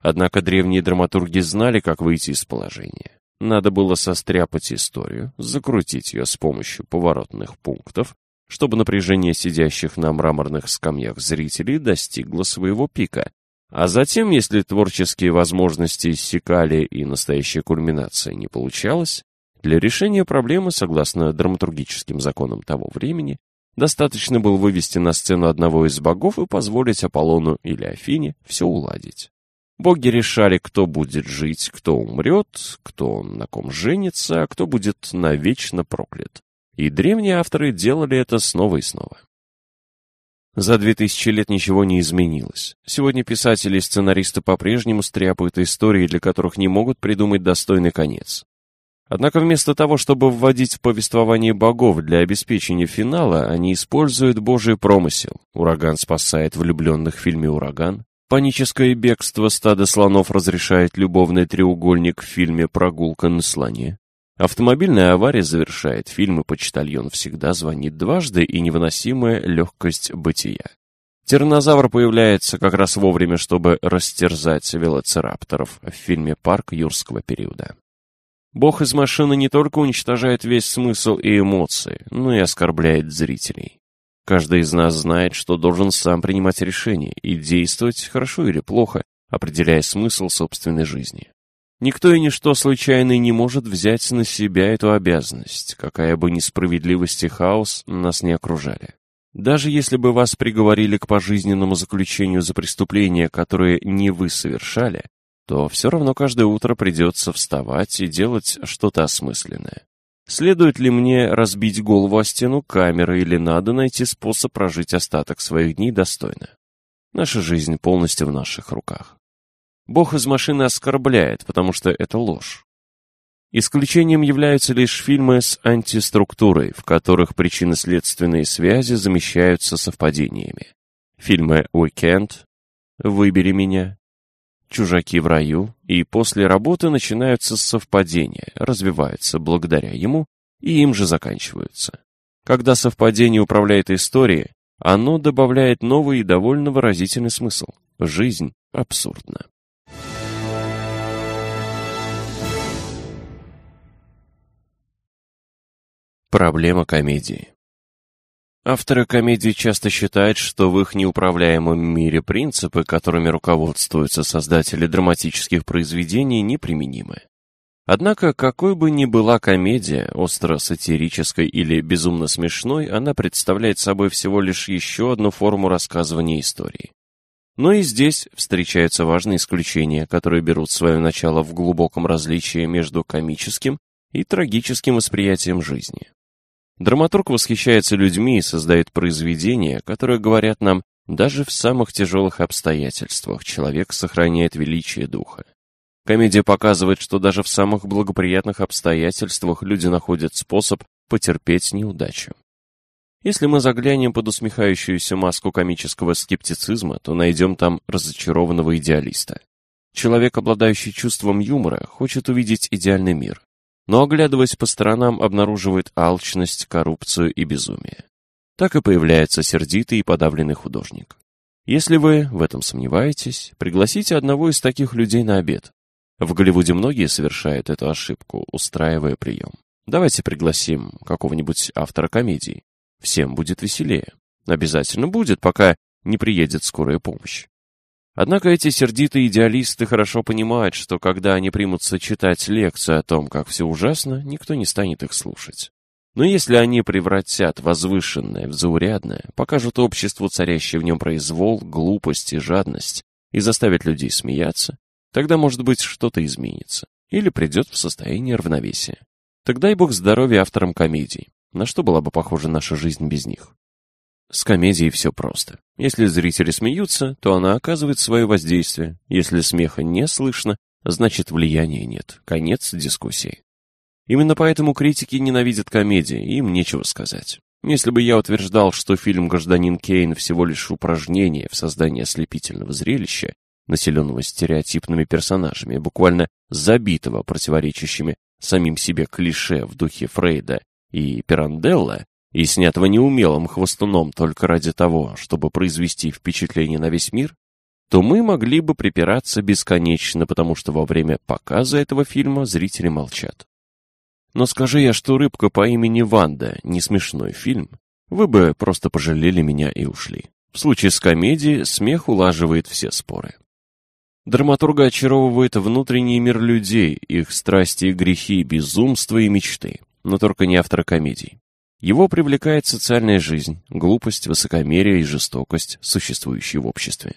Однако древние драматурги знали, как выйти из положения. Надо было состряпать историю, закрутить ее с помощью поворотных пунктов, чтобы напряжение сидящих на мраморных скамьях зрителей достигло своего пика, а затем, если творческие возможности иссякали и настоящая кульминация не получалась, для решения проблемы, согласно драматургическим законам того времени, достаточно было вывести на сцену одного из богов и позволить Аполлону или Афине все уладить. Боги решали, кто будет жить, кто умрет, кто на ком женится, а кто будет навечно проклят. И древние авторы делали это снова и снова. За две тысячи лет ничего не изменилось. Сегодня писатели и сценаристы по-прежнему стряпают истории, для которых не могут придумать достойный конец. Однако вместо того, чтобы вводить в повествование богов для обеспечения финала, они используют божий промысел. Ураган спасает влюбленных в фильме «Ураган». Паническое бегство стада слонов разрешает любовный треугольник в фильме «Прогулка на слоне». Автомобильная авария завершает фильм, и почтальон всегда звонит дважды, и невыносимая легкость бытия. Тираннозавр появляется как раз вовремя, чтобы растерзать велоцирапторов в фильме «Парк юрского периода». Бог из машины не только уничтожает весь смысл и эмоции, но и оскорбляет зрителей. Каждый из нас знает, что должен сам принимать решения и действовать, хорошо или плохо, определяя смысл собственной жизни. Никто и ничто случайно не может взять на себя эту обязанность, какая бы несправедливость и хаос нас не окружали. Даже если бы вас приговорили к пожизненному заключению за преступления, которые не вы совершали, то все равно каждое утро придется вставать и делать что-то осмысленное. Следует ли мне разбить голову о стену камеры или надо найти способ прожить остаток своих дней достойно? Наша жизнь полностью в наших руках. Бог из машины оскорбляет, потому что это ложь. Исключением являются лишь фильмы с антиструктурой, в которых причинно-следственные связи замещаются совпадениями. Фильмы «Уикенд», «Выбери меня», «Чужаки в раю» и после работы начинаются совпадения, развиваются благодаря ему и им же заканчиваются. Когда совпадение управляет историей, оно добавляет новый и довольно выразительный смысл. Жизнь абсурдна. Проблема комедии Авторы комедий часто считают, что в их неуправляемом мире принципы, которыми руководствуются создатели драматических произведений, неприменимы. Однако, какой бы ни была комедия, остро-сатирической или безумно смешной, она представляет собой всего лишь еще одну форму рассказывания истории. Но и здесь встречаются важные исключения, которые берут свое начало в глубоком различии между комическим и трагическим восприятием жизни. Драматург восхищается людьми и создает произведения, которые говорят нам, даже в самых тяжелых обстоятельствах человек сохраняет величие духа. Комедия показывает, что даже в самых благоприятных обстоятельствах люди находят способ потерпеть неудачу. Если мы заглянем под усмехающуюся маску комического скептицизма, то найдем там разочарованного идеалиста. Человек, обладающий чувством юмора, хочет увидеть идеальный мир, но, оглядываясь по сторонам, обнаруживает алчность, коррупцию и безумие. Так и появляется сердитый и подавленный художник. Если вы в этом сомневаетесь, пригласите одного из таких людей на обед. В Голливуде многие совершают эту ошибку, устраивая прием. Давайте пригласим какого-нибудь автора комедии. Всем будет веселее. Обязательно будет, пока не приедет скорая помощь. Однако эти сердитые идеалисты хорошо понимают, что когда они примутся читать лекцию о том, как все ужасно, никто не станет их слушать. Но если они превратят возвышенное в заурядное, покажут обществу царящий в нем произвол, глупость и жадность и заставят людей смеяться, тогда, может быть, что-то изменится или придет в состояние равновесия. Тогда и бог здоровья авторам комедий. На что была бы похожа наша жизнь без них? С комедией все просто. Если зрители смеются, то она оказывает свое воздействие. Если смеха не слышно, значит влияния нет. Конец дискуссии. Именно поэтому критики ненавидят комедии, им нечего сказать. Если бы я утверждал, что фильм «Гражданин Кейн» всего лишь упражнение в создании ослепительного зрелища, населенного стереотипными персонажами, буквально забитого противоречащими самим себе клише в духе Фрейда и Пиранделла, и снятого неумелым хвостуном только ради того, чтобы произвести впечатление на весь мир, то мы могли бы припираться бесконечно, потому что во время показа этого фильма зрители молчат. Но скажи я, что «Рыбка по имени Ванда» не смешной фильм, вы бы просто пожалели меня и ушли. В случае с комедией смех улаживает все споры. Драматурга очаровывает внутренний мир людей, их страсти и грехи, безумства и мечты, но только не автора комедий. Его привлекает социальная жизнь, глупость, высокомерие и жестокость, существующие в обществе.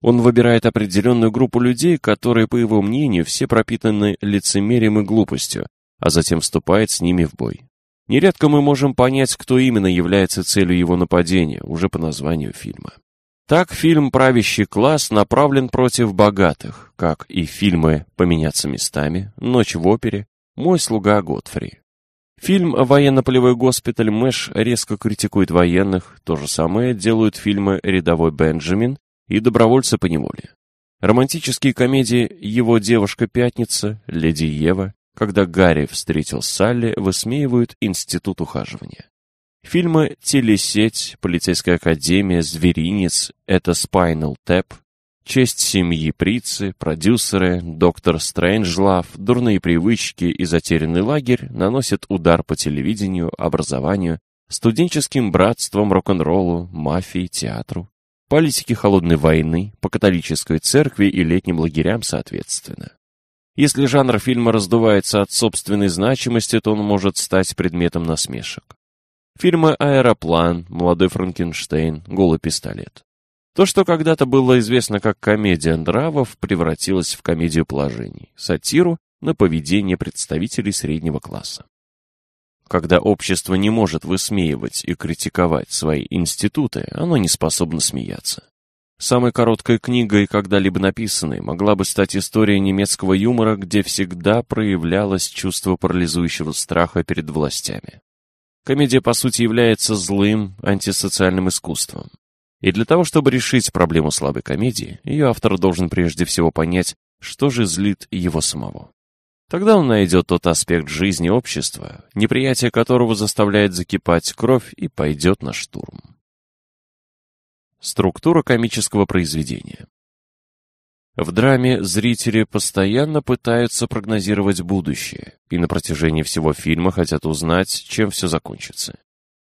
Он выбирает определенную группу людей, которые, по его мнению, все пропитаны лицемерием и глупостью, а затем вступает с ними в бой. Нередко мы можем понять, кто именно является целью его нападения, уже по названию фильма. Так фильм «Правящий класс» направлен против богатых, как и фильмы «Поменяться местами», «Ночь в опере», «Мой слуга Готфри». Фильм «Военно-полевой госпиталь» Мэш резко критикует военных, то же самое делают фильмы «Рядовой Бенджамин» и «Добровольцы по неволе». Романтические комедии «Его девушка Пятница», «Леди Ева», когда Гарри встретил Салли, высмеивают институт ухаживания. Фильмы «Телесеть», «Полицейская академия», «Зверинец», «Это Spinal Tap», Честь семьи Прицы, продюсеры, доктор Стрэнджлав, дурные привычки и затерянный лагерь наносят удар по телевидению, образованию, студенческим братствам, рок-н-роллу, мафии, театру, политике холодной войны, по католической церкви и летним лагерям соответственно. Если жанр фильма раздувается от собственной значимости, то он может стать предметом насмешек. Фильмы «Аэроплан», «Молодой Франкенштейн», «Голый пистолет». То, что когда-то было известно как комедия нравов, превратилось в комедию положений, сатиру на поведение представителей среднего класса. Когда общество не может высмеивать и критиковать свои институты, оно не способно смеяться. Самой короткой книгой, когда-либо написанной, могла бы стать история немецкого юмора, где всегда проявлялось чувство парализующего страха перед властями. Комедия, по сути, является злым антисоциальным искусством. И для того, чтобы решить проблему слабой комедии, ее автор должен прежде всего понять, что же злит его самого. Тогда он найдет тот аспект жизни общества, неприятие которого заставляет закипать кровь и пойдет на штурм. Структура комического произведения В драме зрители постоянно пытаются прогнозировать будущее, и на протяжении всего фильма хотят узнать, чем все закончится.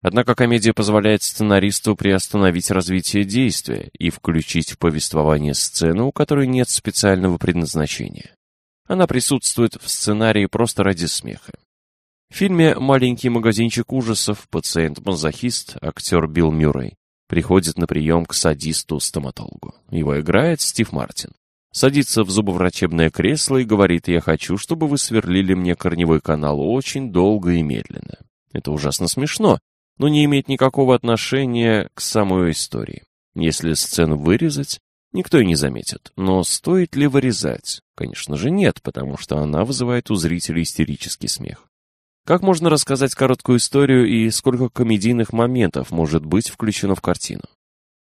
Однако комедия позволяет сценаристу приостановить развитие действия и включить в повествование сцену, у которой нет специального предназначения. Она присутствует в сценарии просто ради смеха. В фильме «Маленький магазинчик ужасов» пациент-мазохист, актер Билл Мюррей, приходит на прием к садисту-стоматологу. Его играет Стив Мартин. Садится в зубоврачебное кресло и говорит, «Я хочу, чтобы вы сверлили мне корневой канал очень долго и медленно». Это ужасно смешно, но не имеет никакого отношения к самой истории. Если сцену вырезать, никто и не заметит. Но стоит ли вырезать? Конечно же нет, потому что она вызывает у зрителей истерический смех. Как можно рассказать короткую историю и сколько комедийных моментов может быть включено в картину?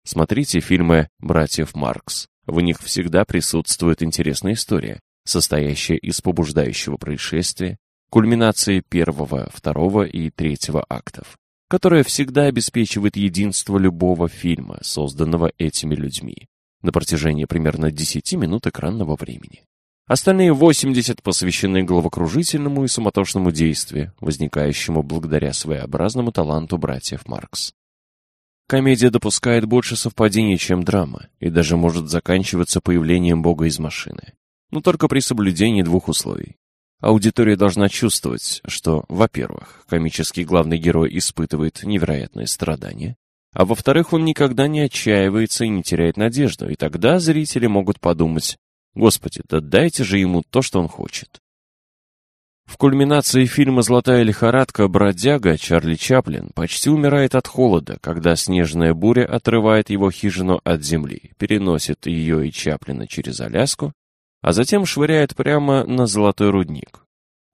Смотрите фильмы «Братьев Маркс». В них всегда присутствует интересная история, состоящая из побуждающего происшествия, кульминации первого, второго и третьего актов, которая всегда обеспечивает единство любого фильма, созданного этими людьми, на протяжении примерно 10 минут экранного времени. Остальные 80 посвящены головокружительному и суматошному действию, возникающему благодаря своеобразному таланту братьев Маркс. Комедия допускает больше совпадений, чем драма, и даже может заканчиваться появлением Бога из машины. Но только при соблюдении двух условий. Аудитория должна чувствовать, что, во-первых, комический главный герой испытывает невероятные страдания, а во-вторых, он никогда не отчаивается и не теряет надежду, и тогда зрители могут подумать, «Господи, да дайте же ему то, что он хочет». В кульминации фильма «Золотая лихорадка» бродяга Чарли Чаплин почти умирает от холода, когда снежная буря отрывает его хижину от земли, переносит ее и Чаплина через Аляску, а затем швыряет прямо на золотой рудник.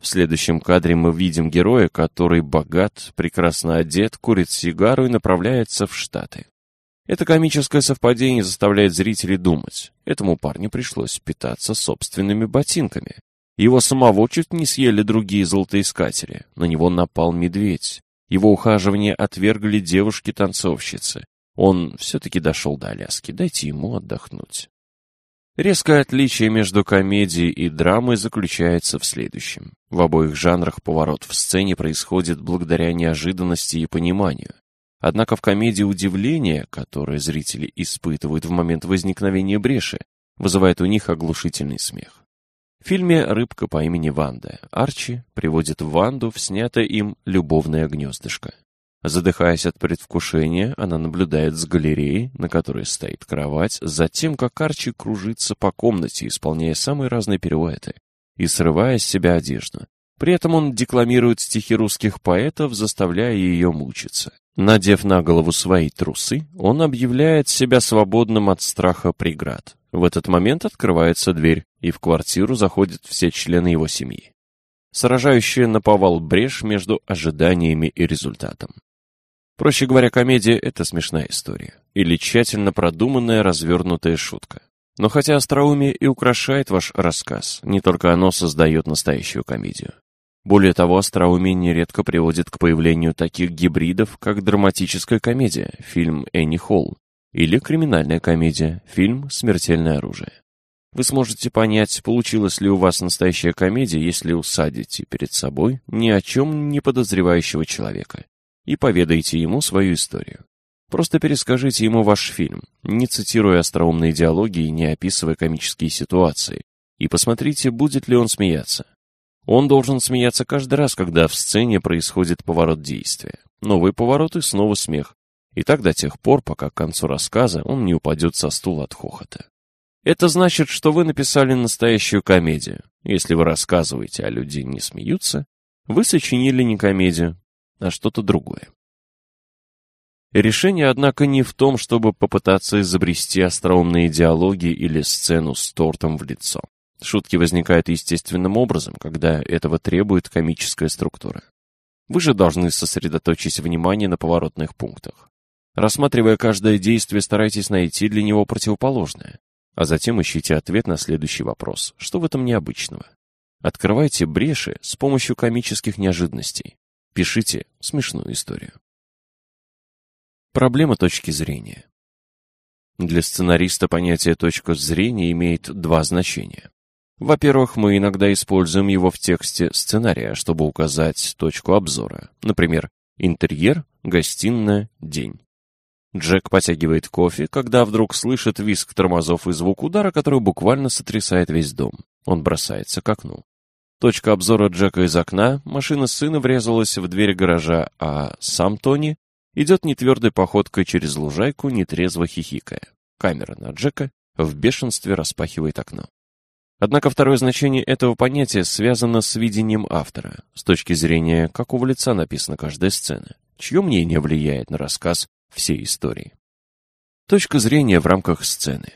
В следующем кадре мы видим героя, который богат, прекрасно одет, курит сигару и направляется в Штаты. Это комическое совпадение заставляет зрителей думать. Этому парню пришлось питаться собственными ботинками. Его самого чуть не съели другие золотоискатели. На него напал медведь. Его ухаживание отвергли девушки-танцовщицы. Он все-таки дошел до Аляски. Дайте ему отдохнуть. Резкое отличие между комедией и драмой заключается в следующем. В обоих жанрах поворот в сцене происходит благодаря неожиданности и пониманию. Однако в комедии удивление, которое зрители испытывают в момент возникновения бреши, вызывает у них оглушительный смех. В фильме «Рыбка по имени Ванда» Арчи приводит Ванду в снятое им любовное гнездышко. Задыхаясь от предвкушения, она наблюдает с галереи, на которой стоит кровать, за тем, как Арчи кружится по комнате, исполняя самые разные пируэты и срывая с себя одежду. При этом он декламирует стихи русских поэтов, заставляя ее мучиться. Надев на голову свои трусы, он объявляет себя свободным от страха преград. В этот момент открывается дверь, и в квартиру заходят все члены его семьи. Сражающая наповал брешь между ожиданиями и результатом. Проще говоря, комедия — это смешная история. Или тщательно продуманная, развернутая шутка. Но хотя остроумие и украшает ваш рассказ, не только оно создает настоящую комедию. Более того, остроумие нередко приводит к появлению таких гибридов, как драматическая комедия, фильм «Энни Холл», или криминальная комедия, фильм «Смертельное оружие». Вы сможете понять, получилась ли у вас настоящая комедия, если усадите перед собой ни о чем не подозревающего человека и поведайте ему свою историю. Просто перескажите ему ваш фильм, не цитируя остроумные диалоги и не описывая комические ситуации, и посмотрите, будет ли он смеяться. Он должен смеяться каждый раз, когда в сцене происходит поворот действия. новые повороты, снова смех. И так до тех пор, пока к концу рассказа он не упадет со стула от хохота. Это значит, что вы написали настоящую комедию. Если вы рассказываете, а люди не смеются, вы сочинили не комедию, а что-то другое. Решение, однако, не в том, чтобы попытаться изобрести остроумные диалоги или сцену с тортом в лицо. Шутки возникают естественным образом, когда этого требует комическая структура. Вы же должны сосредоточить внимание на поворотных пунктах. Рассматривая каждое действие, старайтесь найти для него противоположное, а затем ищите ответ на следующий вопрос. Что в этом необычного? Открывайте бреши с помощью комических неожиданностей. Пишите смешную историю. Проблема точки зрения. Для сценариста понятие «точка зрения» имеет два значения. Во-первых, мы иногда используем его в тексте сценария, чтобы указать точку обзора. Например, интерьер, гостиная, день. Джек потягивает кофе, когда вдруг слышит визг тормозов и звук удара, который буквально сотрясает весь дом. Он бросается к окну. Точка обзора Джека из окна, машина сына врезалась в дверь гаража, а сам Тони Идет нетвердой походкой через лужайку, нетрезво хихикая. Камера на Джека в бешенстве распахивает окно. Однако второе значение этого понятия связано с видением автора, с точки зрения, какого лица написана каждая сцена, чье мнение влияет на рассказ всей истории. Точка зрения в рамках сцены.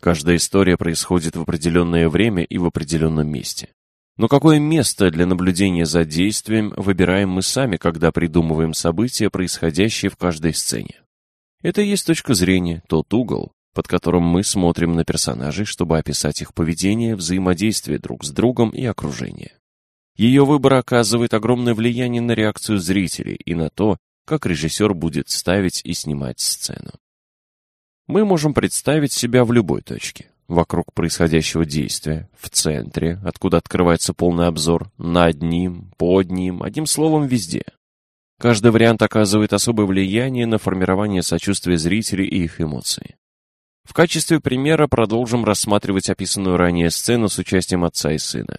Каждая история происходит в определенное время и в определенном месте. Но какое место для наблюдения за действием выбираем мы сами, когда придумываем события, происходящие в каждой сцене? Это и есть точка зрения, тот угол, под которым мы смотрим на персонажей, чтобы описать их поведение, взаимодействие друг с другом и окружение. Ее выбор оказывает огромное влияние на реакцию зрителей и на то, как режиссер будет ставить и снимать сцену. Мы можем представить себя в любой точке вокруг происходящего действия, в центре, откуда открывается полный обзор, над ним, под ним, одним словом, везде. Каждый вариант оказывает особое влияние на формирование сочувствия зрителей и их эмоций. В качестве примера продолжим рассматривать описанную ранее сцену с участием отца и сына.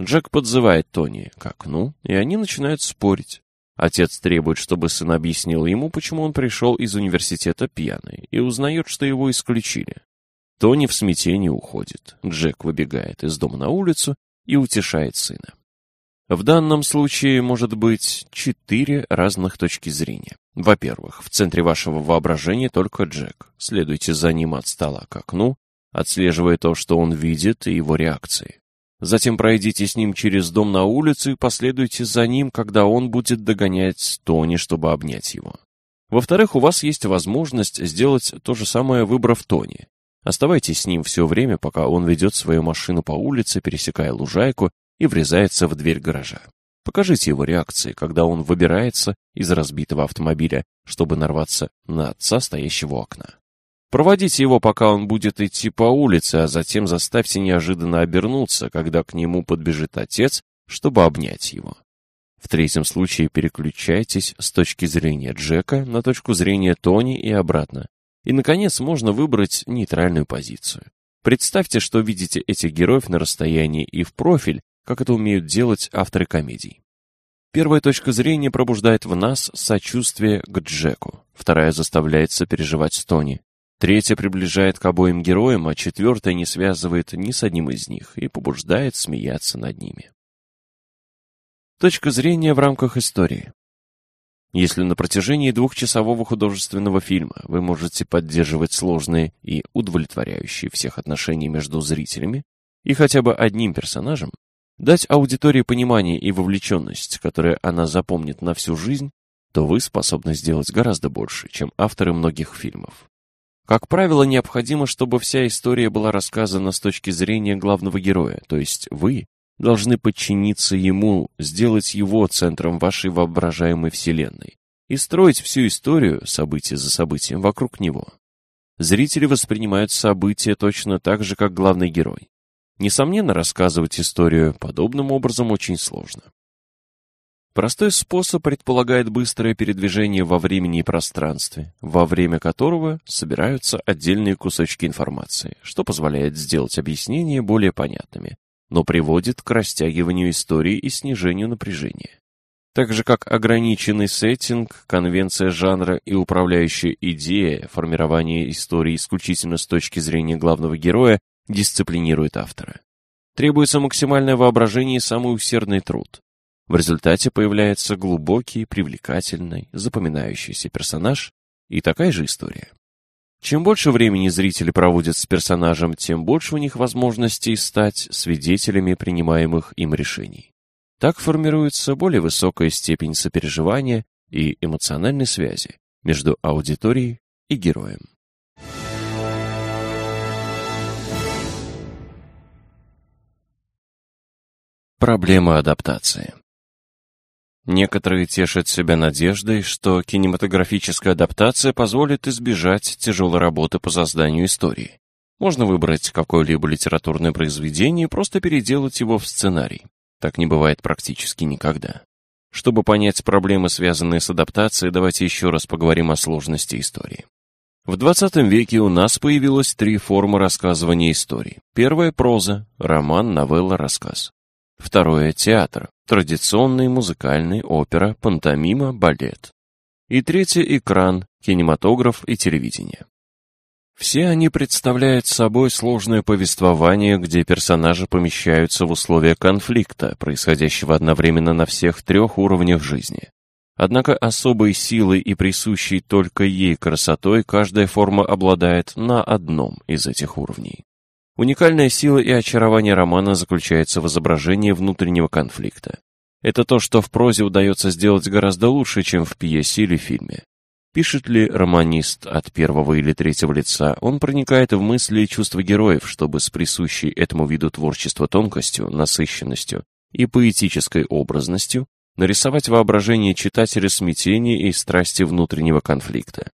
Джек подзывает Тони к окну, и они начинают спорить. Отец требует, чтобы сын объяснил ему, почему он пришел из университета пьяный, и узнает, что его исключили. Тони в смятении уходит. Джек выбегает из дома на улицу и утешает сына. В данном случае может быть четыре разных точки зрения. Во-первых, в центре вашего воображения только Джек. Следуйте за ним от стола к окну, отслеживая то, что он видит, и его реакции. Затем пройдите с ним через дом на улицу и последуйте за ним, когда он будет догонять Тони, чтобы обнять его. Во-вторых, у вас есть возможность сделать то же самое, выбрав Тони. Оставайтесь с ним все время, пока он ведет свою машину по улице, пересекая лужайку и врезается в дверь гаража. Покажите его реакции, когда он выбирается из разбитого автомобиля, чтобы нарваться на отца, стоящего у окна. Проводите его, пока он будет идти по улице, а затем заставьте неожиданно обернуться, когда к нему подбежит отец, чтобы обнять его. В третьем случае переключайтесь с точки зрения Джека на точку зрения Тони и обратно. И, наконец, можно выбрать нейтральную позицию. Представьте, что видите этих героев на расстоянии и в профиль, как это умеют делать авторы комедий. Первая точка зрения пробуждает в нас сочувствие к Джеку, вторая заставляет сопереживать Тони, третья приближает к обоим героям, а четвертая не связывает ни с одним из них и побуждает смеяться над ними. Точка зрения в рамках истории. Если на протяжении двухчасового художественного фильма вы можете поддерживать сложные и удовлетворяющие всех отношения между зрителями и хотя бы одним персонажем, дать аудитории понимание и вовлеченность, которые она запомнит на всю жизнь, то вы способны сделать гораздо больше, чем авторы многих фильмов. Как правило, необходимо, чтобы вся история была рассказана с точки зрения главного героя, то есть вы должны подчиниться ему, сделать его центром вашей воображаемой вселенной и строить всю историю, событие за событием, вокруг него. Зрители воспринимают события точно так же, как главный герой. Несомненно, рассказывать историю подобным образом очень сложно. Простой способ предполагает быстрое передвижение во времени и пространстве, во время которого собираются отдельные кусочки информации, что позволяет сделать объяснения более понятными, но приводит к растягиванию истории и снижению напряжения. Так же, как ограниченный сеттинг, конвенция жанра и управляющая идея формирования истории исключительно с точки зрения главного героя дисциплинирует автора. Требуется максимальное воображение и самый усердный труд. В результате появляется глубокий, привлекательный, запоминающийся персонаж и такая же история. Чем больше времени зрители проводят с персонажем, тем больше у них возможностей стать свидетелями принимаемых им решений. Так формируется более высокая степень сопереживания и эмоциональной связи между аудиторией и героем. Проблема адаптации Некоторые тешат себя надеждой, что кинематографическая адаптация позволит избежать тяжелой работы по созданию истории. Можно выбрать какое-либо литературное произведение и просто переделать его в сценарий. Так не бывает практически никогда. Чтобы понять проблемы, связанные с адаптацией, давайте еще раз поговорим о сложности истории. В 20 веке у нас появилось три формы рассказывания истории. Первая – проза, роман, новелла, рассказ. Второе – театр, традиционный, музыкальный, опера, пантомима, балет. И третье – экран, кинематограф и телевидение. Все они представляют собой сложное повествование, где персонажи помещаются в условия конфликта, происходящего одновременно на всех трех уровнях жизни. Однако особой силой и присущей только ей красотой каждая форма обладает на одном из этих уровней. Уникальная сила и очарование романа заключается в изображении внутреннего конфликта. Это то, что в прозе удается сделать гораздо лучше, чем в пьесе или фильме. Пишет ли романист от первого или третьего лица, он проникает в мысли и чувства героев, чтобы с присущей этому виду творчества тонкостью, насыщенностью и поэтической образностью нарисовать воображение читателя смятения и страсти внутреннего конфликта.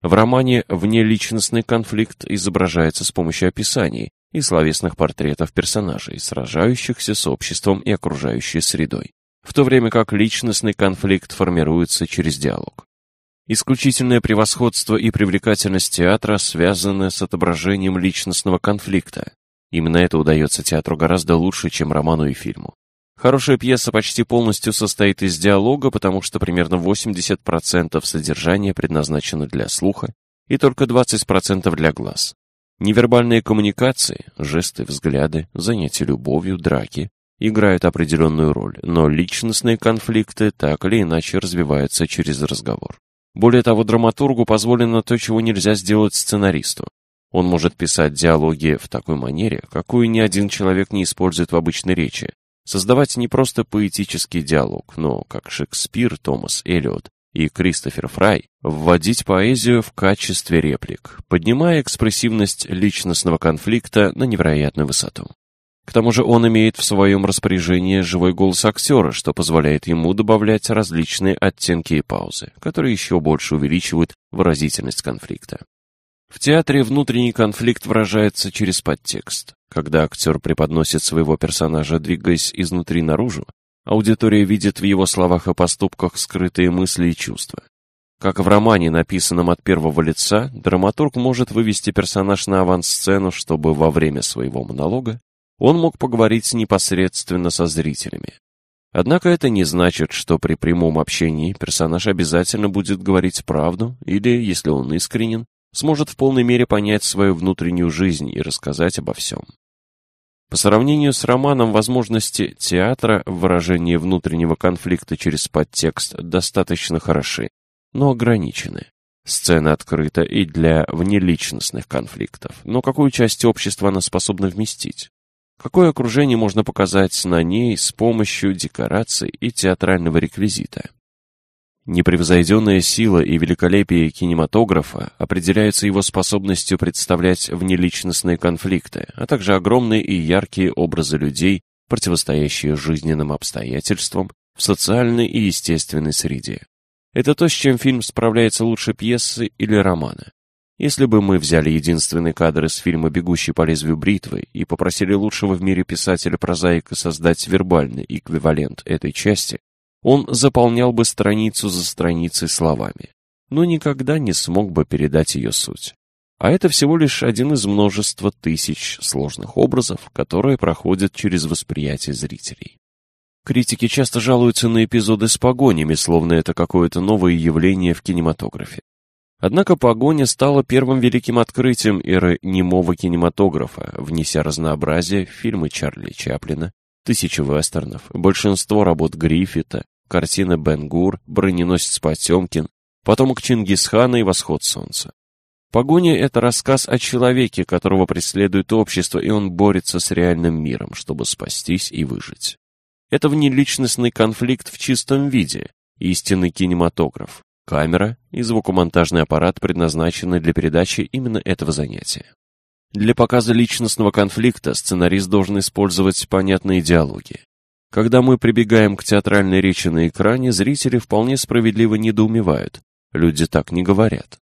В романе внеличностный конфликт изображается с помощью описаний, и словесных портретов персонажей, сражающихся с обществом и окружающей средой, в то время как личностный конфликт формируется через диалог. Исключительное превосходство и привлекательность театра связаны с отображением личностного конфликта. Именно это удается театру гораздо лучше, чем роману и фильму. Хорошая пьеса почти полностью состоит из диалога, потому что примерно 80% содержания предназначено для слуха и только 20% для глаз. Невербальные коммуникации, жесты, взгляды, занятия любовью, драки играют определенную роль, но личностные конфликты так или иначе развиваются через разговор. Более того, драматургу позволено то, чего нельзя сделать сценаристу. Он может писать диалоги в такой манере, какую ни один человек не использует в обычной речи, создавать не просто поэтический диалог, но, как Шекспир, Томас Эллиот, и Кристофер Фрай вводить поэзию в качестве реплик, поднимая экспрессивность личностного конфликта на невероятную высоту. К тому же он имеет в своем распоряжении живой голос актера, что позволяет ему добавлять различные оттенки и паузы, которые еще больше увеличивают выразительность конфликта. В театре внутренний конфликт выражается через подтекст. Когда актер преподносит своего персонажа, двигаясь изнутри наружу, Аудитория видит в его словах и поступках скрытые мысли и чувства. Как в романе, написанном от первого лица, драматург может вывести персонаж на авансцену, чтобы во время своего монолога он мог поговорить непосредственно со зрителями. Однако это не значит, что при прямом общении персонаж обязательно будет говорить правду или, если он искренен, сможет в полной мере понять свою внутреннюю жизнь и рассказать обо всем. По сравнению с романом, возможности театра в выражении внутреннего конфликта через подтекст достаточно хороши, но ограничены. Сцена открыта и для внеличностных конфликтов, но какую часть общества она способна вместить? Какое окружение можно показать на ней с помощью декораций и театрального реквизита? Непревзойденная сила и великолепие кинематографа определяются его способностью представлять внеличностные конфликты, а также огромные и яркие образы людей, противостоящие жизненным обстоятельствам в социальной и естественной среде. Это то, с чем фильм справляется лучше пьесы или романа. Если бы мы взяли единственный кадр из фильма «Бегущий по лезвию бритвы» и попросили лучшего в мире писателя-прозаика создать вербальный эквивалент этой части, он заполнял бы страницу за страницей словами, но никогда не смог бы передать ее суть. А это всего лишь один из множества тысяч сложных образов, которые проходят через восприятие зрителей. Критики часто жалуются на эпизоды с погонями, словно это какое-то новое явление в кинематографе. Однако погоня стала первым великим открытием эры немого кинематографа, внеся разнообразие в фильмы Чарли Чаплина, тысячи вестернов, большинство работ Гриффита, картины Бен Гур, броненосец Потемкин, потомок Чингисхана и восход солнца. Погоня — это рассказ о человеке, которого преследует общество, и он борется с реальным миром, чтобы спастись и выжить. Это внеличностный конфликт в чистом виде, истинный кинематограф. Камера и звукомонтажный аппарат предназначены для передачи именно этого занятия. Для показа личностного конфликта сценарист должен использовать понятные диалоги. Когда мы прибегаем к театральной речи на экране, зрители вполне справедливо недоумевают. Люди так не говорят.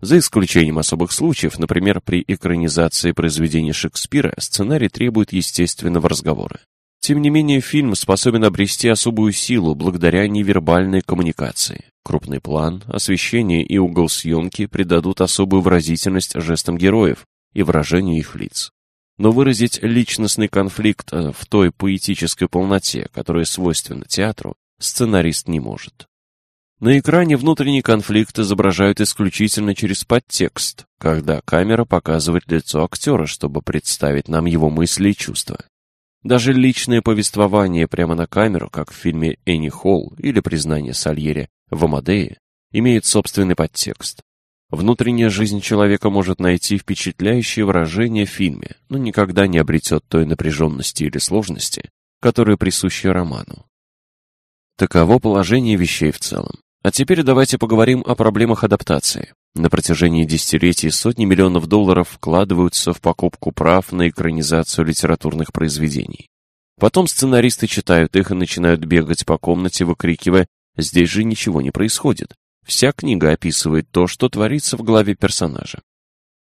За исключением особых случаев, например, при экранизации произведения Шекспира, сценарий требует естественного разговора. Тем не менее, фильм способен обрести особую силу благодаря невербальной коммуникации. Крупный план, освещение и угол съемки придадут особую выразительность жестам героев и выражению их лиц. Но выразить личностный конфликт э, в той поэтической полноте, которая свойственна театру, сценарист не может. На экране внутренний конфликт изображают исключительно через подтекст, когда камера показывает лицо актера, чтобы представить нам его мысли и чувства. Даже личное повествование прямо на камеру, как в фильме «Энни Холл» или «Признание Сальери» в «Амадее», имеет собственный подтекст. Внутренняя жизнь человека может найти впечатляющее выражение в фильме, но никогда не обретет той напряженности или сложности, которые присущи роману. Таково положение вещей в целом. А теперь давайте поговорим о проблемах адаптации. На протяжении десятилетий сотни миллионов долларов вкладываются в покупку прав на экранизацию литературных произведений. Потом сценаристы читают их и начинают бегать по комнате, выкрикивая «Здесь же ничего не происходит». Вся книга описывает то, что творится в голове персонажа.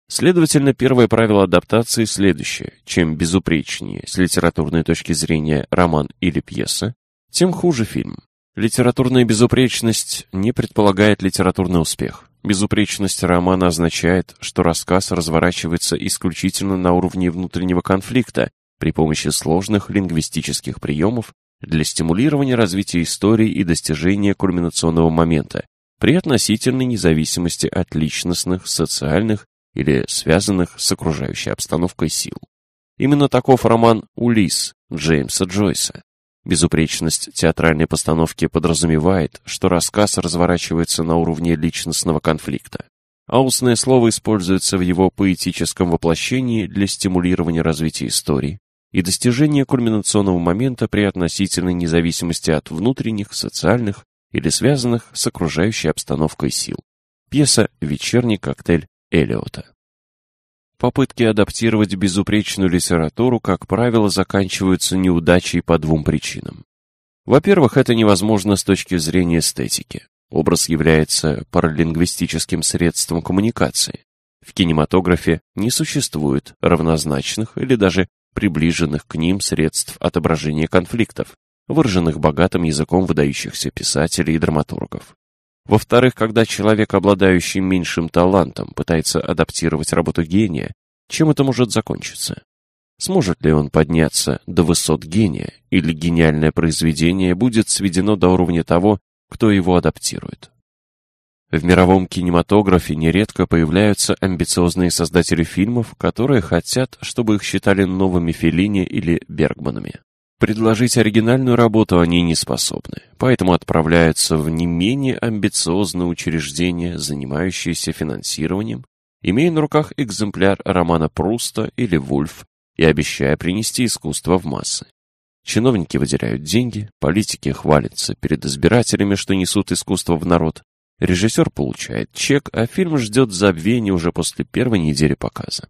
Следовательно, первое правило адаптации следующее. Чем безупречнее с литературной точки зрения роман или пьеса, тем хуже фильм. Литературная безупречность не предполагает литературный успех. Безупречность романа означает, что рассказ разворачивается исключительно на уровне внутреннего конфликта при помощи сложных лингвистических приемов для стимулирования развития истории и достижения кульминационного момента при относительной независимости от личностных, социальных или связанных с окружающей обстановкой сил. Именно таков роман «Улисс» Джеймса Джойса. Безупречность театральной постановки подразумевает, что рассказ разворачивается на уровне личностного конфликта, а устное слово используется в его поэтическом воплощении для стимулирования развития истории и достижения кульминационного момента при относительной независимости от внутренних, социальных или связанных с окружающей обстановкой сил. Пьеса «Вечерний коктейль Элиота». Попытки адаптировать безупречную литературу, как правило, заканчиваются неудачей по двум причинам. Во-первых, это невозможно с точки зрения эстетики. Образ является паралингвистическим средством коммуникации. В кинематографе не существует равнозначных или даже приближенных к ним средств отображения конфликтов, выраженных богатым языком выдающихся писателей и драматургов. Во-вторых, когда человек, обладающий меньшим талантом, пытается адаптировать работу гения, чем это может закончиться? Сможет ли он подняться до высот гения, или гениальное произведение будет сведено до уровня того, кто его адаптирует? В мировом кинематографе нередко появляются амбициозные создатели фильмов, которые хотят, чтобы их считали новыми Феллини или Бергманами. Предложить оригинальную работу они не способны, поэтому отправляются в не менее амбициозное учреждение, занимающееся финансированием, имея на руках экземпляр романа Пруста или Вульф и обещая принести искусство в массы. Чиновники выделяют деньги, политики хвалятся перед избирателями, что несут искусство в народ. Режиссер получает чек, а фильм ждет забвения уже после первой недели показа.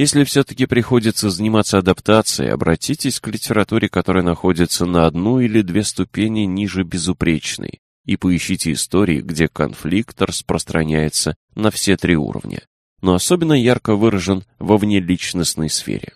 Если все-таки приходится заниматься адаптацией, обратитесь к литературе, которая находится на одну или две ступени ниже безупречной, и поищите истории, где конфликт распространяется на все три уровня, но особенно ярко выражен во внеличностной сфере.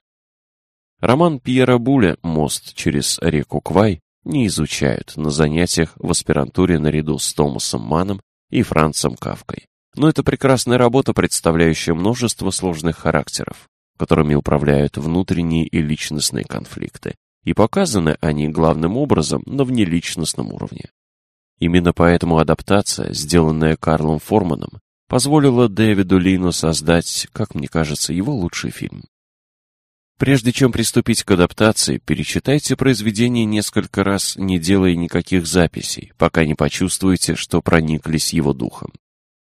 Роман Пьера Буля «Мост через реку Квай» не изучают на занятиях в аспирантуре наряду с Томасом Маном и Францем Кавкой. Но это прекрасная работа, представляющая множество сложных характеров которыми управляют внутренние и личностные конфликты, и показаны они главным образом на внеличностном уровне. Именно поэтому адаптация, сделанная Карлом Форманом, позволила Дэвиду Лину создать, как мне кажется, его лучший фильм. Прежде чем приступить к адаптации, перечитайте произведение несколько раз, не делая никаких записей, пока не почувствуете, что прониклись его духом.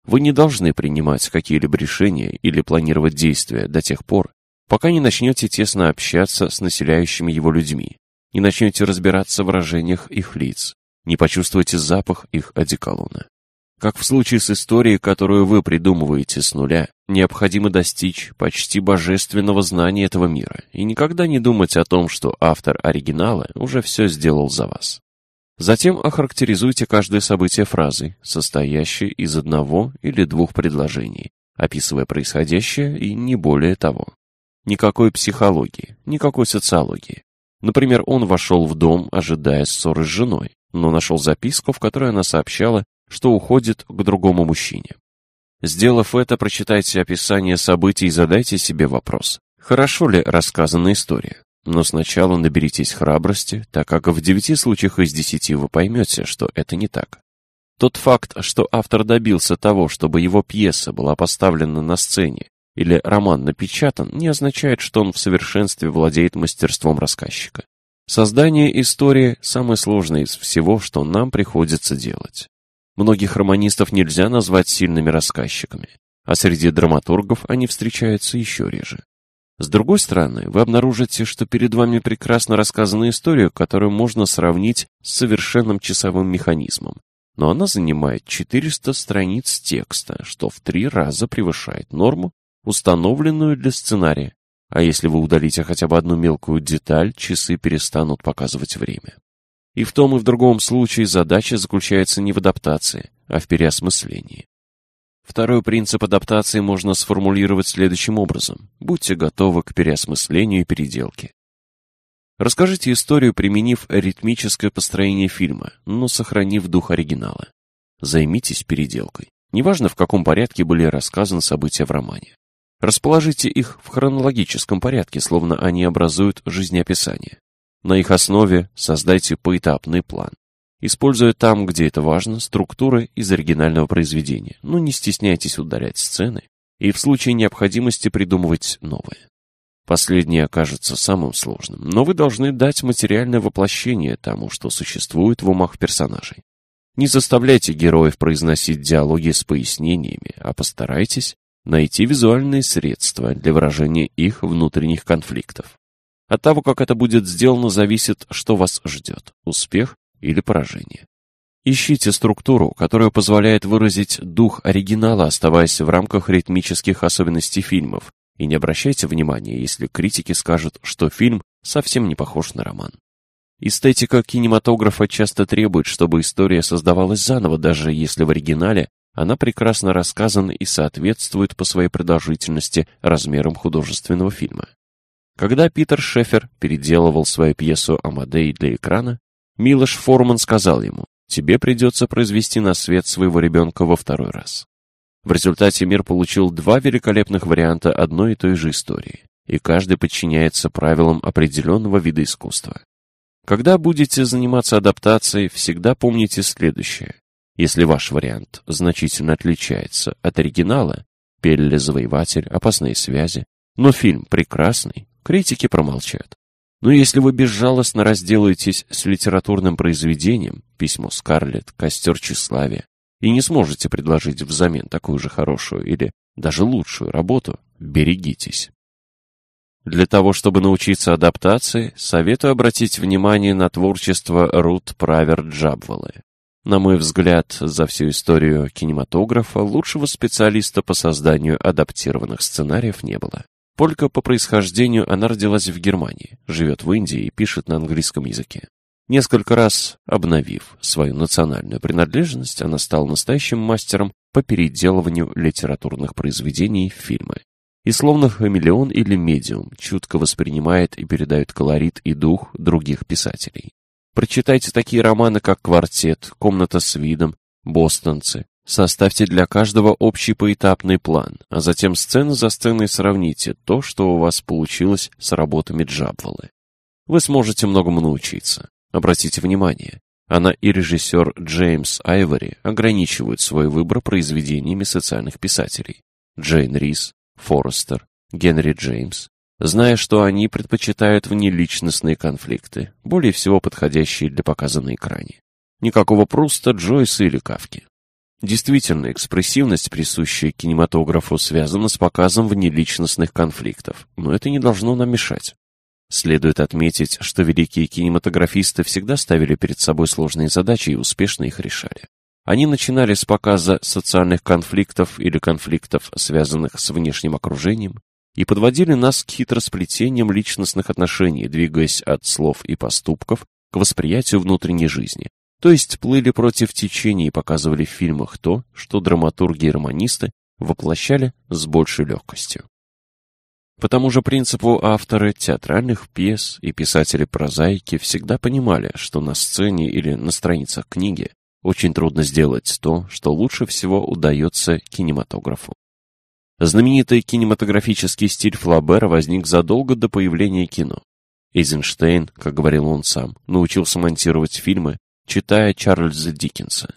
Вы не должны принимать какие-либо решения или планировать действия до тех пор, пока не начнете тесно общаться с населяющими его людьми, не начнете разбираться в выражениях их лиц, не почувствуете запах их одеколона. Как в случае с историей, которую вы придумываете с нуля, необходимо достичь почти божественного знания этого мира и никогда не думать о том, что автор оригинала уже все сделал за вас. Затем охарактеризуйте каждое событие фразой, состоящей из одного или двух предложений, описывая происходящее и не более того. Никакой психологии, никакой социологии. Например, он вошел в дом, ожидая ссоры с женой, но нашел записку, в которой она сообщала, что уходит к другому мужчине. Сделав это, прочитайте описание событий и задайте себе вопрос, хорошо ли рассказана история. Но сначала наберитесь храбрости, так как в девяти случаях из десяти вы поймете, что это не так. Тот факт, что автор добился того, чтобы его пьеса была поставлена на сцене или роман напечатан, не означает, что он в совершенстве владеет мастерством рассказчика. Создание истории – самое сложное из всего, что нам приходится делать. Многих романистов нельзя назвать сильными рассказчиками, а среди драматургов они встречаются еще реже. С другой стороны, вы обнаружите, что перед вами прекрасно рассказана история, которую можно сравнить с совершенным часовым механизмом. Но она занимает 400 страниц текста, что в три раза превышает норму, установленную для сценария. А если вы удалите хотя бы одну мелкую деталь, часы перестанут показывать время. И в том и в другом случае задача заключается не в адаптации, а в переосмыслении. Второй принцип адаптации можно сформулировать следующим образом. Будьте готовы к переосмыслению и переделке. Расскажите историю, применив ритмическое построение фильма, но сохранив дух оригинала. Займитесь переделкой. Неважно, в каком порядке были рассказаны события в романе. Расположите их в хронологическом порядке, словно они образуют жизнеописание. На их основе создайте поэтапный план. Используя там, где это важно, структуры из оригинального произведения, но не стесняйтесь ударять сцены и в случае необходимости придумывать новые. Последнее окажется самым сложным, но вы должны дать материальное воплощение тому, что существует в умах персонажей. Не заставляйте героев произносить диалоги с пояснениями, а постарайтесь найти визуальные средства для выражения их внутренних конфликтов. От того, как это будет сделано, зависит, что вас ждет – успех или поражение. Ищите структуру, которая позволяет выразить дух оригинала, оставаясь в рамках ритмических особенностей фильмов, и не обращайте внимания, если критики скажут, что фильм совсем не похож на роман. Эстетика кинематографа часто требует, чтобы история создавалась заново, даже если в оригинале она прекрасно рассказана и соответствует по своей продолжительности размерам художественного фильма. Когда Питер Шефер переделывал свою пьесу «Амадей» для экрана, Милош Форман сказал ему, «Тебе придется произвести на свет своего ребенка во второй раз». В результате мир получил два великолепных варианта одной и той же истории, и каждый подчиняется правилам определенного вида искусства. Когда будете заниматься адаптацией, всегда помните следующее. Если ваш вариант значительно отличается от оригинала, Пелли Завоеватель, Опасные связи, но фильм прекрасный, критики промолчат. Но если вы безжалостно разделаетесь с литературным произведением, письмо Скарлетт, костер тщеславия, и не сможете предложить взамен такую же хорошую или даже лучшую работу, берегитесь. Для того, чтобы научиться адаптации, советую обратить внимание на творчество Рут Правер Джабвеллы. На мой взгляд, за всю историю кинематографа лучшего специалиста по созданию адаптированных сценариев не было. Полька по происхождению, она родилась в Германии, живет в Индии и пишет на английском языке. Несколько раз обновив свою национальную принадлежность, она стала настоящим мастером по переделыванию литературных произведений в фильмы. И словно хамелеон или медиум чутко воспринимает и передает колорит и дух других писателей. Прочитайте такие романы, как «Квартет», «Комната с видом», «Бостонцы», Составьте для каждого общий поэтапный план, а затем сцену за сценой сравните то, что у вас получилось с работами Джабвеллы. Вы сможете многому научиться. Обратите внимание, она и режиссер Джеймс Айвори ограничивают свой выбор произведениями социальных писателей. Джейн Рис, Форестер, Генри Джеймс, зная, что они предпочитают внеличностные конфликты, более всего подходящие для показа на экране. Никакого Пруста, Джойса или Кавки. Действительно, экспрессивность, присущая кинематографу, связана с показом внеличностных конфликтов, но это не должно нам мешать. Следует отметить, что великие кинематографисты всегда ставили перед собой сложные задачи и успешно их решали. Они начинали с показа социальных конфликтов или конфликтов, связанных с внешним окружением, и подводили нас к хитросплетениям личностных отношений, двигаясь от слов и поступков к восприятию внутренней жизни, то есть плыли против течения и показывали в фильмах то, что драматурги и романисты воплощали с большей легкостью. По тому же принципу авторы театральных пьес и писатели-прозаики всегда понимали, что на сцене или на страницах книги очень трудно сделать то, что лучше всего удается кинематографу. Знаменитый кинематографический стиль Флабера возник задолго до появления кино. Эйзенштейн, как говорил он сам, научился монтировать фильмы, читая Чарльза Диккенса.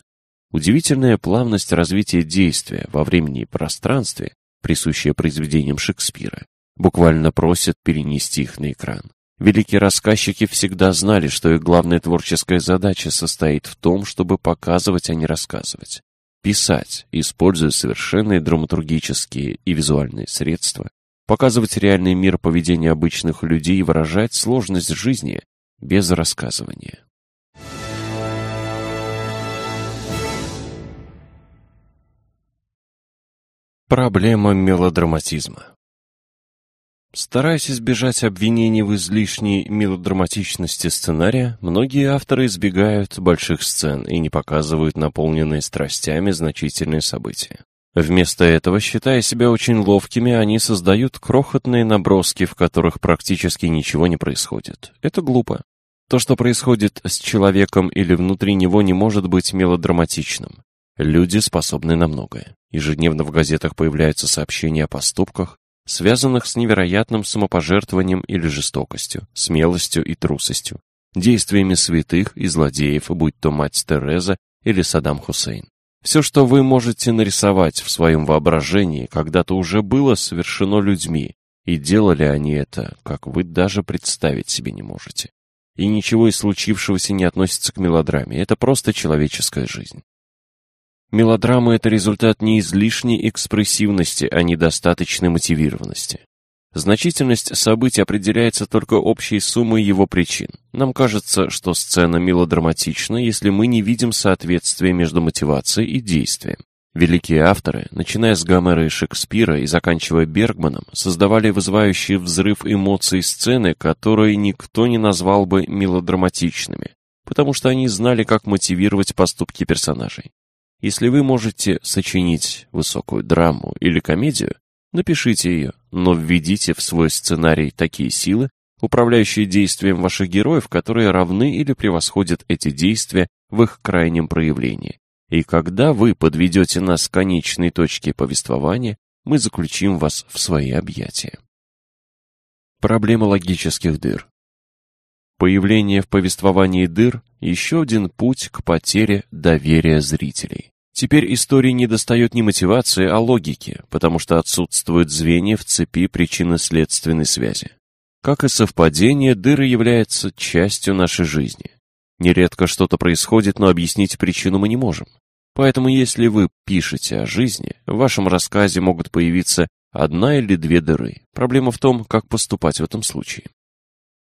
Удивительная плавность развития действия во времени и пространстве, присущая произведениям Шекспира, буквально просят перенести их на экран. Великие рассказчики всегда знали, что их главная творческая задача состоит в том, чтобы показывать, а не рассказывать. Писать, используя совершенные драматургические и визуальные средства, показывать реальный мир поведения обычных людей и выражать сложность жизни без рассказывания. Проблема мелодраматизма Стараясь избежать обвинений в излишней мелодраматичности сценария, многие авторы избегают больших сцен и не показывают наполненные страстями значительные события. Вместо этого, считая себя очень ловкими, они создают крохотные наброски, в которых практически ничего не происходит. Это глупо. То, что происходит с человеком или внутри него, не может быть мелодраматичным. Люди способны на многое. Ежедневно в газетах появляются сообщения о поступках, связанных с невероятным самопожертвованием или жестокостью, смелостью и трусостью, действиями святых и злодеев, будь то мать Тереза или Саддам Хусейн. Все, что вы можете нарисовать в своем воображении, когда-то уже было совершено людьми, и делали они это, как вы даже представить себе не можете. И ничего из случившегося не относится к мелодраме, это просто человеческая жизнь. Мелодрама – это результат не излишней экспрессивности, а недостаточной мотивированности. Значительность событий определяется только общей суммой его причин. Нам кажется, что сцена мелодраматична, если мы не видим соответствия между мотивацией и действием. Великие авторы, начиная с Гомера и Шекспира и заканчивая Бергманом, создавали вызывающие взрыв эмоций сцены, которые никто не назвал бы мелодраматичными, потому что они знали, как мотивировать поступки персонажей. Если вы можете сочинить высокую драму или комедию, напишите ее, но введите в свой сценарий такие силы, управляющие действием ваших героев, которые равны или превосходят эти действия в их крайнем проявлении. И когда вы подведете нас к конечной точке повествования, мы заключим вас в свои объятия. Проблема логических дыр. Появление в повествовании дыр – еще один путь к потере доверия зрителей. Теперь истории не достает не мотивации, а логики, потому что отсутствуют звенья в цепи причинно-следственной связи. Как и совпадение, дыры являются частью нашей жизни. Нередко что-то происходит, но объяснить причину мы не можем. Поэтому если вы пишете о жизни, в вашем рассказе могут появиться одна или две дыры. Проблема в том, как поступать в этом случае.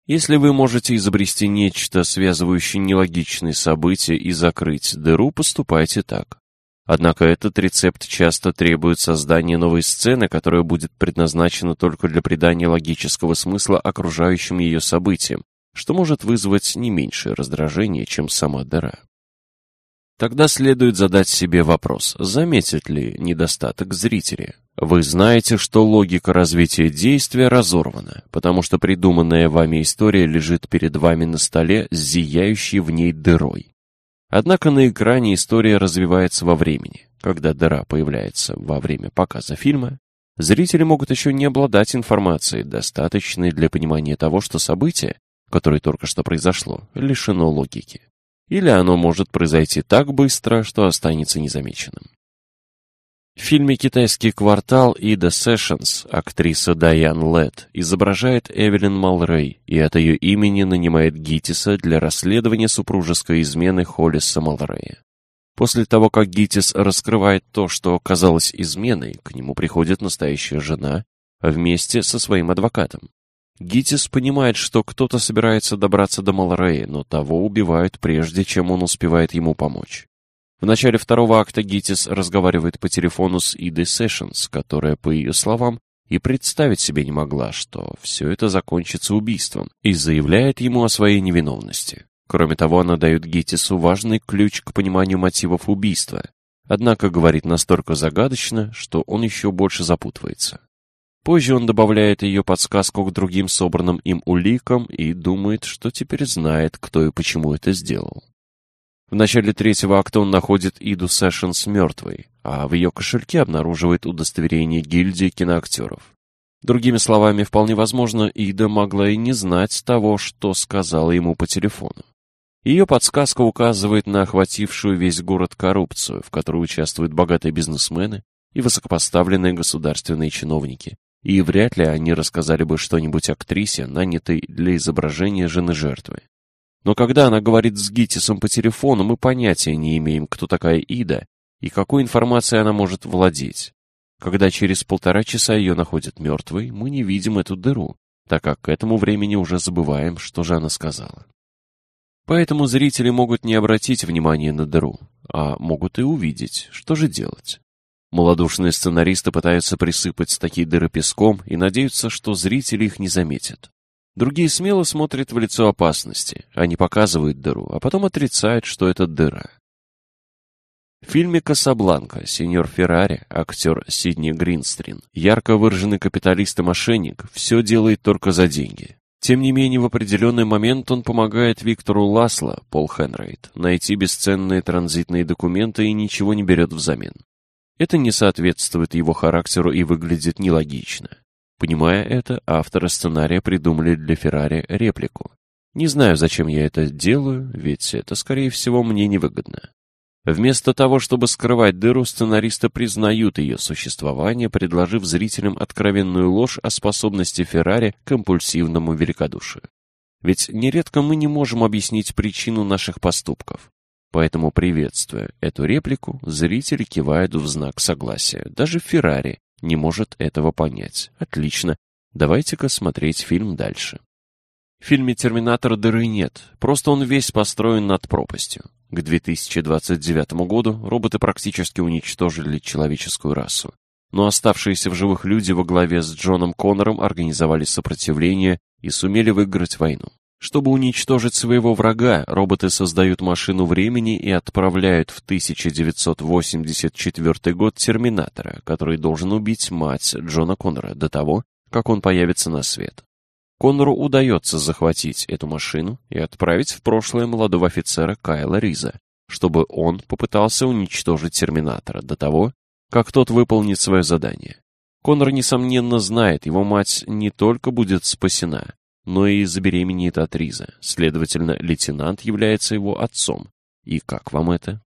Если вы можете изобрести нечто, связывающее нелогичные события и закрыть дыру, поступайте так. Однако этот рецепт часто требует создания новой сцены, которая будет предназначена только для придания логического смысла окружающим ее событиям, что может вызвать не меньшее раздражение, чем сама дыра. Тогда следует задать себе вопрос, заметит ли недостаток зрители. Вы знаете, что логика развития действия разорвана, потому что придуманная вами история лежит перед вами на столе с зияющей в ней дырой. Однако на экране история развивается во времени. Когда дыра появляется во время показа фильма, зрители могут еще не обладать информацией, достаточной для понимания того, что события, которое только что произошло, лишено логики. Или оно может произойти так быстро, что останется незамеченным. В фильме «Китайский квартал» и «The Sessions» актриса Дайан Лед изображает Эвелин Малрей и от ее имени нанимает Гитиса для расследования супружеской измены Холлиса Малрея. После того, как Гитис раскрывает то, что казалось изменой, к нему приходит настоящая жена вместе со своим адвокатом. Гитис понимает, что кто-то собирается добраться до Малрея, но того убивают прежде, чем он успевает ему помочь. В начале второго акта Гитис разговаривает по телефону с Идой Сэшенс, которая, по ее словам, и представить себе не могла, что все это закончится убийством, и заявляет ему о своей невиновности. Кроме того, она дает Гитису важный ключ к пониманию мотивов убийства, однако говорит настолько загадочно, что он еще больше запутывается. Позже он добавляет ее подсказку к другим собранным им уликам и думает, что теперь знает, кто и почему это сделал. В начале третьего акта он находит Иду Сэшенс мертвой, а в ее кошельке обнаруживает удостоверение гильдии киноактеров. Другими словами, вполне возможно, Ида могла и не знать того, что сказала ему по телефону. Ее подсказка указывает на охватившую весь город коррупцию, в которой участвуют богатые бизнесмены и высокопоставленные государственные чиновники, и вряд ли они рассказали бы что-нибудь актрисе, нанятой для изображения жены жертвы. Но когда она говорит с Гитисом по телефону, мы понятия не имеем, кто такая Ида и какой информацией она может владеть. Когда через полтора часа ее находят мертвой, мы не видим эту дыру, так как к этому времени уже забываем, что же она сказала. Поэтому зрители могут не обратить внимания на дыру, а могут и увидеть, что же делать. Молодушные сценаристы пытаются присыпать такие дыры песком и надеются, что зрители их не заметят. Другие смело смотрят в лицо опасности. Они показывают дыру, а потом отрицают, что это дыра. В фильме «Касабланка» сеньор Феррари, актер Сидни Гринстрин, ярко выраженный капиталист и мошенник, все делает только за деньги. Тем не менее, в определенный момент он помогает Виктору Ласло, Пол Хенрейт, найти бесценные транзитные документы и ничего не берет взамен. Это не соответствует его характеру и выглядит нелогично. Понимая это, авторы сценария придумали для Феррари реплику. Не знаю, зачем я это делаю, ведь это, скорее всего, мне невыгодно. Вместо того, чтобы скрывать дыру, сценаристы признают ее существование, предложив зрителям откровенную ложь о способности Феррари к импульсивному великодушию. Ведь нередко мы не можем объяснить причину наших поступков. Поэтому, приветствуя эту реплику, зрители кивают в знак согласия. Даже Феррари, не может этого понять. Отлично. Давайте-ка смотреть фильм дальше. В фильме «Терминатор» дыры нет, просто он весь построен над пропастью. К 2029 году роботы практически уничтожили человеческую расу. Но оставшиеся в живых люди во главе с Джоном Коннором организовали сопротивление и сумели выиграть войну. Чтобы уничтожить своего врага, роботы создают машину времени и отправляют в 1984 год Терминатора, который должен убить мать Джона Коннора до того, как он появится на свет. Коннору удается захватить эту машину и отправить в прошлое молодого офицера Кайла Риза, чтобы он попытался уничтожить Терминатора до того, как тот выполнит свое задание. Коннор, несомненно, знает, его мать не только будет спасена, но и забеременеет от Риза. Следовательно, лейтенант является его отцом. И как вам это?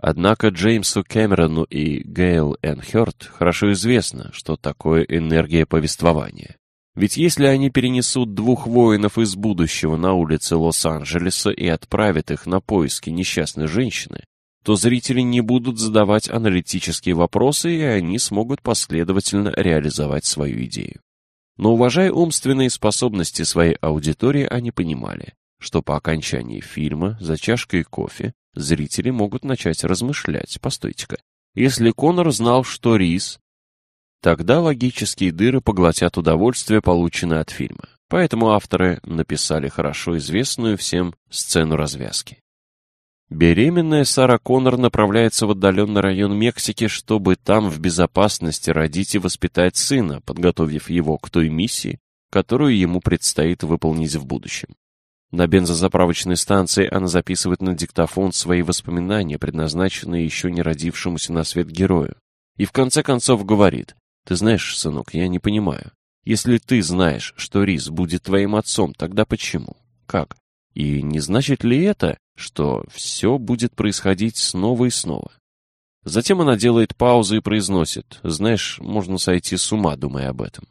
Однако Джеймсу Кэмерону и Гейл Энхёрд хорошо известно, что такое энергия повествования. Ведь если они перенесут двух воинов из будущего на улицы Лос-Анджелеса и отправят их на поиски несчастной женщины, то зрители не будут задавать аналитические вопросы, и они смогут последовательно реализовать свою идею. Но уважая умственные способности своей аудитории, они понимали, что по окончании фильма за чашкой кофе зрители могут начать размышлять. Постойте-ка, если Конор знал, что рис, тогда логические дыры поглотят удовольствие, полученное от фильма. Поэтому авторы написали хорошо известную всем сцену развязки. Беременная Сара Коннор направляется в отдаленный район Мексики, чтобы там в безопасности родить и воспитать сына, подготовив его к той миссии, которую ему предстоит выполнить в будущем. На бензозаправочной станции она записывает на диктофон свои воспоминания, предназначенные еще не родившемуся на свет герою. И в конце концов говорит, «Ты знаешь, сынок, я не понимаю, Если ты знаешь, что Рис будет твоим отцом, тогда почему? Как? И не значит ли это, что все будет происходить снова и снова? Затем она делает паузу и произносит, знаешь, можно сойти с ума, думая об этом.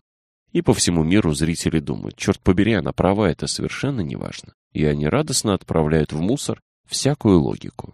И по всему миру зрители думают, черт побери, она права, это совершенно неважно. И они радостно отправляют в мусор всякую логику.